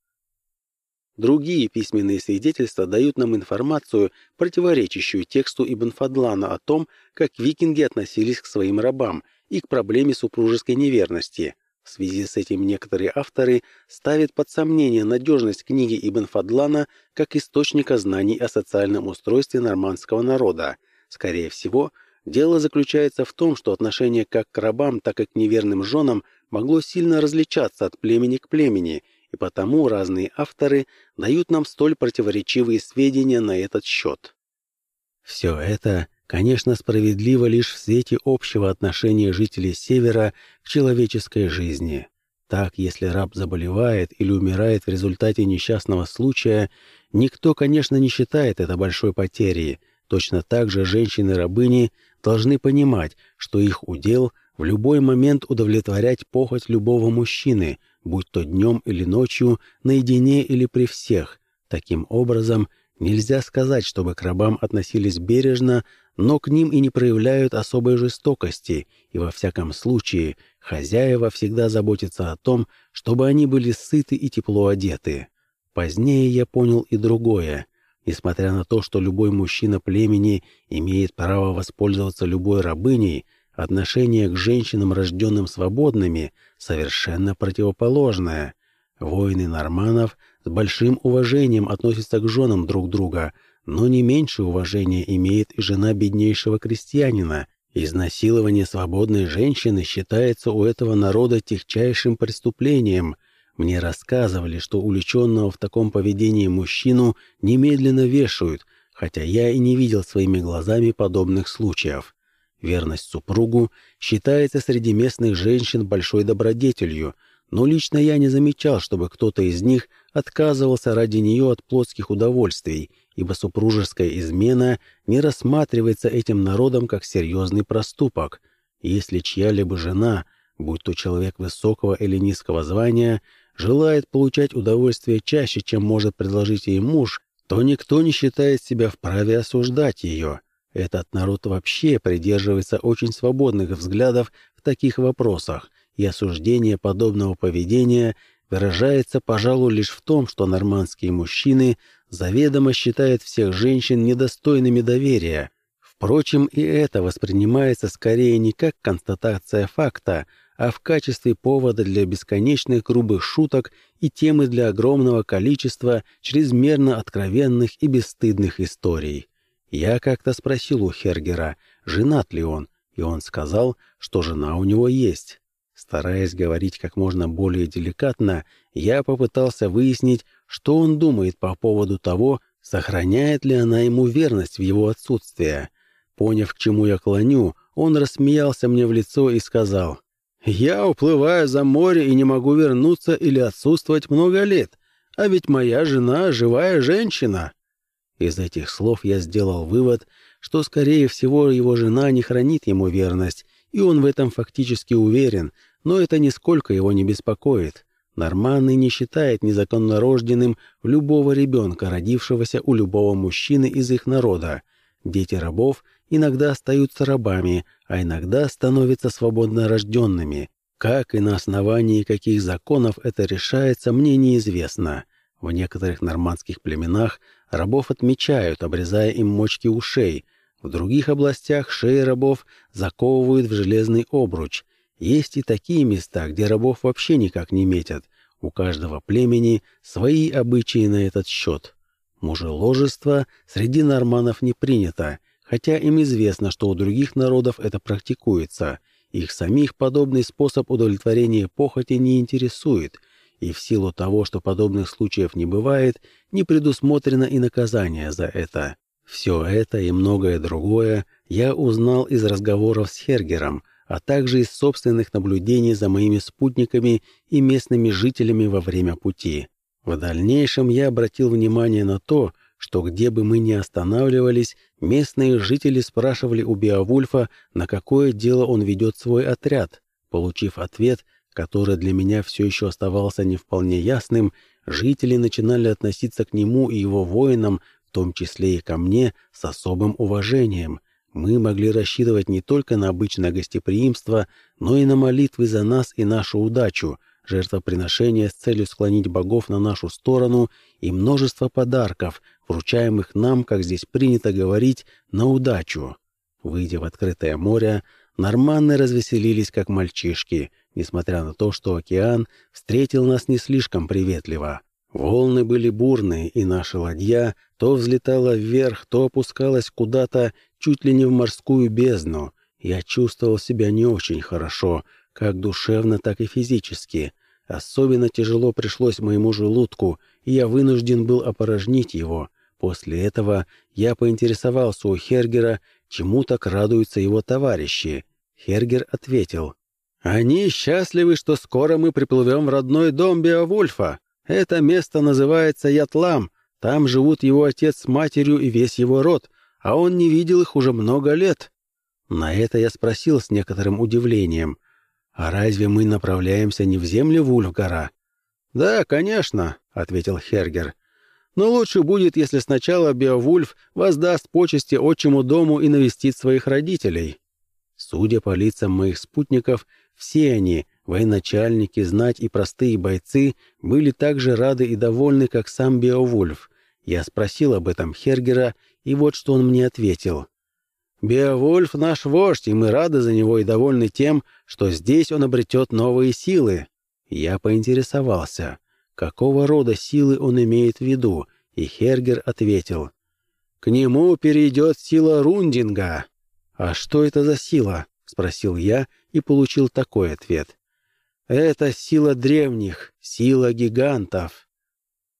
Другие письменные свидетельства дают нам информацию, противоречащую тексту Ибн Фадлана о том, как викинги относились к своим рабам и к проблеме супружеской неверности. В связи с этим некоторые авторы ставят под сомнение надежность книги Ибн Фадлана как источника знаний о социальном устройстве нормандского народа. Скорее всего, дело заключается в том, что отношение как к рабам, так и к неверным женам могло сильно различаться от племени к племени – и потому разные авторы дают нам столь противоречивые сведения на этот счет. Все это, конечно, справедливо лишь в свете общего отношения жителей Севера к человеческой жизни. Так, если раб заболевает или умирает в результате несчастного случая, никто, конечно, не считает это большой потерей. Точно так же женщины-рабыни должны понимать, что их удел в любой момент удовлетворять похоть любого мужчины, будь то днем или ночью, наедине или при всех. Таким образом, нельзя сказать, чтобы к рабам относились бережно, но к ним и не проявляют особой жестокости, и во всяком случае хозяева всегда заботятся о том, чтобы они были сыты и тепло одеты. Позднее я понял и другое. Несмотря на то, что любой мужчина племени имеет право воспользоваться любой рабыней, Отношение к женщинам, рожденным свободными, совершенно противоположное. Воины норманов с большим уважением относятся к женам друг друга, но не меньше уважения имеет и жена беднейшего крестьянина. Изнасилование свободной женщины считается у этого народа техчайшим преступлением. Мне рассказывали, что увлеченного в таком поведении мужчину немедленно вешают, хотя я и не видел своими глазами подобных случаев. Верность супругу считается среди местных женщин большой добродетелью, но лично я не замечал, чтобы кто-то из них отказывался ради нее от плотских удовольствий, ибо супружеская измена не рассматривается этим народом как серьезный проступок. Если чья-либо жена, будь то человек высокого или низкого звания, желает получать удовольствие чаще, чем может предложить ей муж, то никто не считает себя вправе осуждать ее. Этот народ вообще придерживается очень свободных взглядов в таких вопросах, и осуждение подобного поведения выражается, пожалуй, лишь в том, что нормандские мужчины заведомо считают всех женщин недостойными доверия. Впрочем, и это воспринимается скорее не как констатация факта, а в качестве повода для бесконечных грубых шуток и темы для огромного количества чрезмерно откровенных и бесстыдных историй. Я как-то спросил у Хергера, женат ли он, и он сказал, что жена у него есть. Стараясь говорить как можно более деликатно, я попытался выяснить, что он думает по поводу того, сохраняет ли она ему верность в его отсутствие. Поняв, к чему я клоню, он рассмеялся мне в лицо и сказал, «Я уплываю за море и не могу вернуться или отсутствовать много лет, а ведь моя жена — живая женщина». Из этих слов я сделал вывод, что, скорее всего, его жена не хранит ему верность, и он в этом фактически уверен, но это нисколько его не беспокоит. Норманный не считает незаконно рожденным любого ребенка, родившегося у любого мужчины из их народа. Дети рабов иногда остаются рабами, а иногда становятся свободно рожденными. Как и на основании каких законов это решается, мне неизвестно. В некоторых нормандских племенах рабов отмечают, обрезая им мочки ушей. В других областях шеи рабов заковывают в железный обруч. Есть и такие места, где рабов вообще никак не метят. У каждого племени свои обычаи на этот счет. Мужеложество среди норманов не принято, хотя им известно, что у других народов это практикуется. Их самих подобный способ удовлетворения похоти не интересует — и в силу того, что подобных случаев не бывает, не предусмотрено и наказание за это. Все это и многое другое я узнал из разговоров с Хергером, а также из собственных наблюдений за моими спутниками и местными жителями во время пути. В дальнейшем я обратил внимание на то, что где бы мы ни останавливались, местные жители спрашивали у Беовульфа, на какое дело он ведет свой отряд. Получив ответ, который для меня все еще оставался не вполне ясным, жители начинали относиться к нему и его воинам, в том числе и ко мне, с особым уважением. Мы могли рассчитывать не только на обычное гостеприимство, но и на молитвы за нас и нашу удачу, жертвоприношения с целью склонить богов на нашу сторону и множество подарков, вручаемых нам, как здесь принято говорить, на удачу. Выйдя в открытое море, норманны развеселились, как мальчишки, несмотря на то, что океан встретил нас не слишком приветливо. Волны были бурные, и наша ладья то взлетала вверх, то опускалась куда-то чуть ли не в морскую бездну. Я чувствовал себя не очень хорошо, как душевно, так и физически. Особенно тяжело пришлось моему желудку, и я вынужден был опорожнить его. После этого я поинтересовался у Хергера, чему так радуются его товарищи. Хергер ответил. «Они счастливы, что скоро мы приплывем в родной дом Беовульфа. Это место называется Ятлам. Там живут его отец с матерью и весь его род, а он не видел их уже много лет». На это я спросил с некоторым удивлением. «А разве мы направляемся не в землю Вульфгара?» «Да, конечно», — ответил Хергер. «Но лучше будет, если сначала Беовульф воздаст почести отчиму дому и навестит своих родителей». Судя по лицам моих спутников, все они, военачальники, знать и простые бойцы, были так же рады и довольны, как сам Беовульф. Я спросил об этом Хергера, и вот что он мне ответил. Беовульф наш вождь, и мы рады за него и довольны тем, что здесь он обретет новые силы. Я поинтересовался, какого рода силы он имеет в виду, и Хергер ответил. К нему перейдет сила Рундинга. А что это за сила? Спросил я и получил такой ответ. Это сила древних, сила гигантов.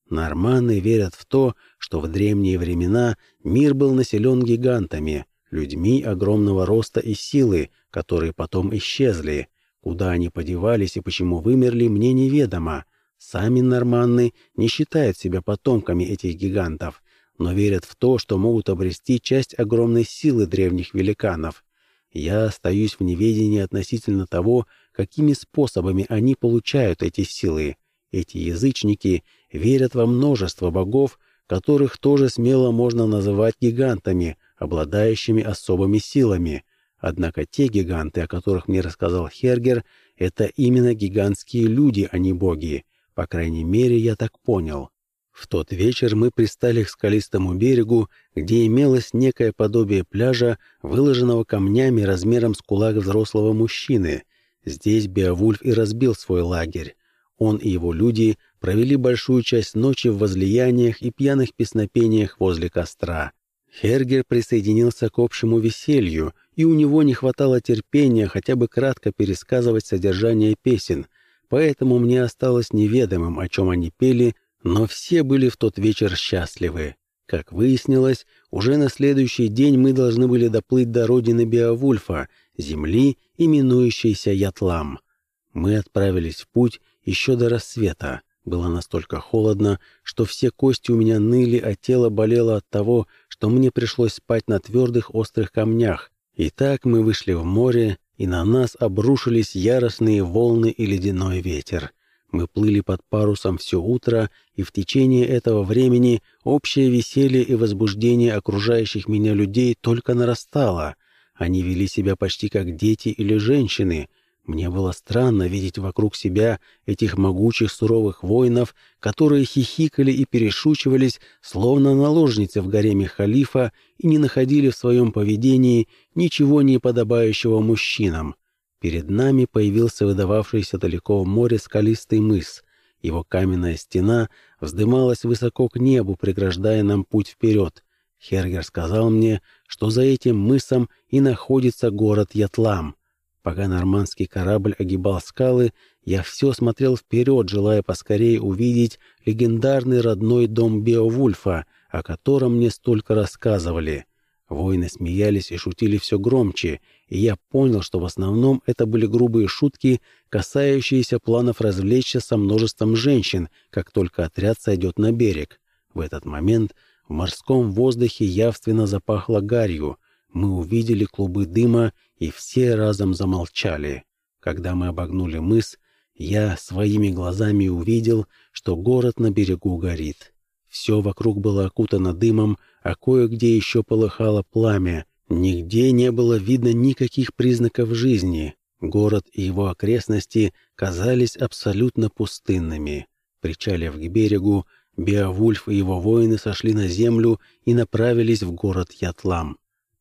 Норманы верят в то, что в древние времена мир был населен гигантами — людьми огромного роста и силы, которые потом исчезли. Куда они подевались и почему вымерли, мне неведомо. Сами норманны не считают себя потомками этих гигантов, но верят в то, что могут обрести часть огромной силы древних великанов. Я остаюсь в неведении относительно того, какими способами они получают эти силы. Эти язычники верят во множество богов, которых тоже смело можно называть гигантами, обладающими особыми силами. Однако те гиганты, о которых мне рассказал Хергер, это именно гигантские люди, а не боги. По крайней мере, я так понял. В тот вечер мы пристали к скалистому берегу, где имелось некое подобие пляжа, выложенного камнями размером с кулак взрослого мужчины. Здесь Беовульф и разбил свой лагерь. Он и его люди провели большую часть ночи в возлияниях и пьяных песнопениях возле костра. Хергер присоединился к общему веселью, и у него не хватало терпения хотя бы кратко пересказывать содержание песен, поэтому мне осталось неведомым, о чем они пели, но все были в тот вечер счастливы. Как выяснилось, уже на следующий день мы должны были доплыть до родины Беовульфа, земли, именующейся Ятлам. Мы отправились в путь еще до рассвета. Было настолько холодно, что все кости у меня ныли, а тело болело от того, что мне пришлось спать на твердых острых камнях. И так мы вышли в море, и на нас обрушились яростные волны и ледяной ветер. Мы плыли под парусом все утро, и в течение этого времени общее веселье и возбуждение окружающих меня людей только нарастало. Они вели себя почти как дети или женщины, мне было странно видеть вокруг себя этих могучих суровых воинов, которые хихикали и перешучивались, словно наложницы в гареме халифа, и не находили в своем поведении ничего не подобающего мужчинам. Перед нами появился выдававшийся далеко в море скалистый мыс. Его каменная стена вздымалась высоко к небу, преграждая нам путь вперед. Хергер сказал мне, что за этим мысом и находится город Ятлам — Пока нормандский корабль огибал скалы, я все смотрел вперед, желая поскорее увидеть легендарный родной дом Беовульфа, о котором мне столько рассказывали. Воины смеялись и шутили все громче, и я понял, что в основном это были грубые шутки, касающиеся планов развлечься со множеством женщин, как только отряд сойдет на берег. В этот момент в морском воздухе явственно запахло гарью. Мы увидели клубы дыма, и все разом замолчали. Когда мы обогнули мыс, я своими глазами увидел, что город на берегу горит. Все вокруг было окутано дымом, а кое-где еще полыхало пламя. Нигде не было видно никаких признаков жизни. Город и его окрестности казались абсолютно пустынными. Причалив к берегу, Беовульф и его воины сошли на землю и направились в город Ятлам.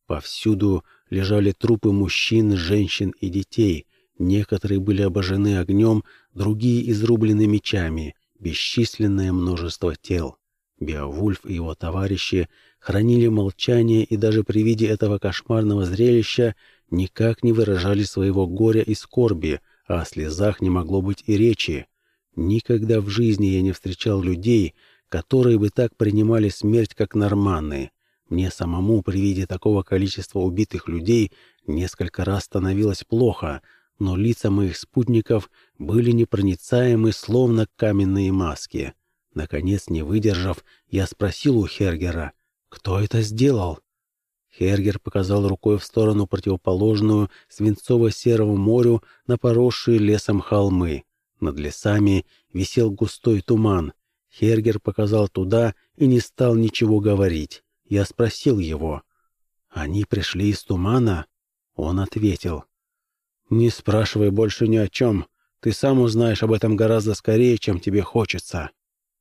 Повсюду лежали трупы мужчин, женщин и детей. Некоторые были обожжены огнем, другие изрублены мечами. Бесчисленное множество тел. Беовульф и его товарищи хранили молчание и даже при виде этого кошмарного зрелища никак не выражали своего горя и скорби, а о слезах не могло быть и речи. Никогда в жизни я не встречал людей, которые бы так принимали смерть, как норманны. Мне самому при виде такого количества убитых людей несколько раз становилось плохо, но лица моих спутников были непроницаемы, словно каменные маски. Наконец, не выдержав, я спросил у Хергера, кто это сделал? Хергер показал рукой в сторону противоположную свинцово-серому морю на поросшие лесом холмы. Над лесами висел густой туман. Хергер показал туда и не стал ничего говорить. Я спросил его. «Они пришли из тумана?» Он ответил. «Не спрашивай больше ни о чем. Ты сам узнаешь об этом гораздо скорее, чем тебе хочется».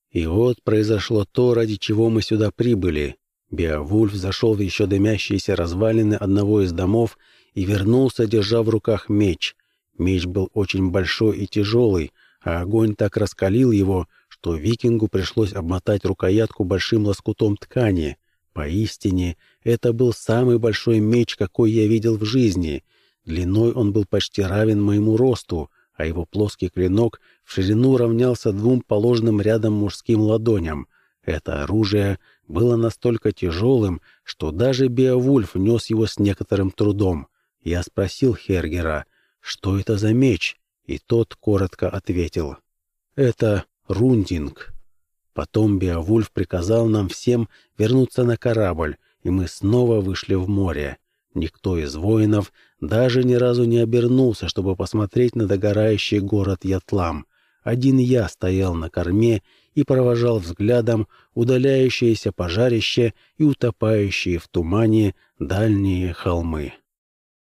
И вот произошло то, ради чего мы сюда прибыли. Беовульф зашел в еще дымящиеся развалины одного из домов и вернулся, держа в руках меч. Меч был очень большой и тяжелый, а огонь так раскалил его, что викингу пришлось обмотать рукоятку большим лоскутом ткани. Поистине, это был самый большой меч, какой я видел в жизни. Длиной он был почти равен моему росту, а его плоский клинок в ширину равнялся двум положенным рядом мужским ладоням. Это оружие было настолько тяжелым, что даже Беовульф нес его с некоторым трудом. Я спросил Хергера, что это за меч, и тот коротко ответил. «Это Рундинг». Потом Беовульф приказал нам всем вернуться на корабль, и мы снова вышли в море. Никто из воинов даже ни разу не обернулся, чтобы посмотреть на догорающий город Ятлам. Один я стоял на корме и провожал взглядом удаляющееся пожарище и утопающие в тумане дальние холмы.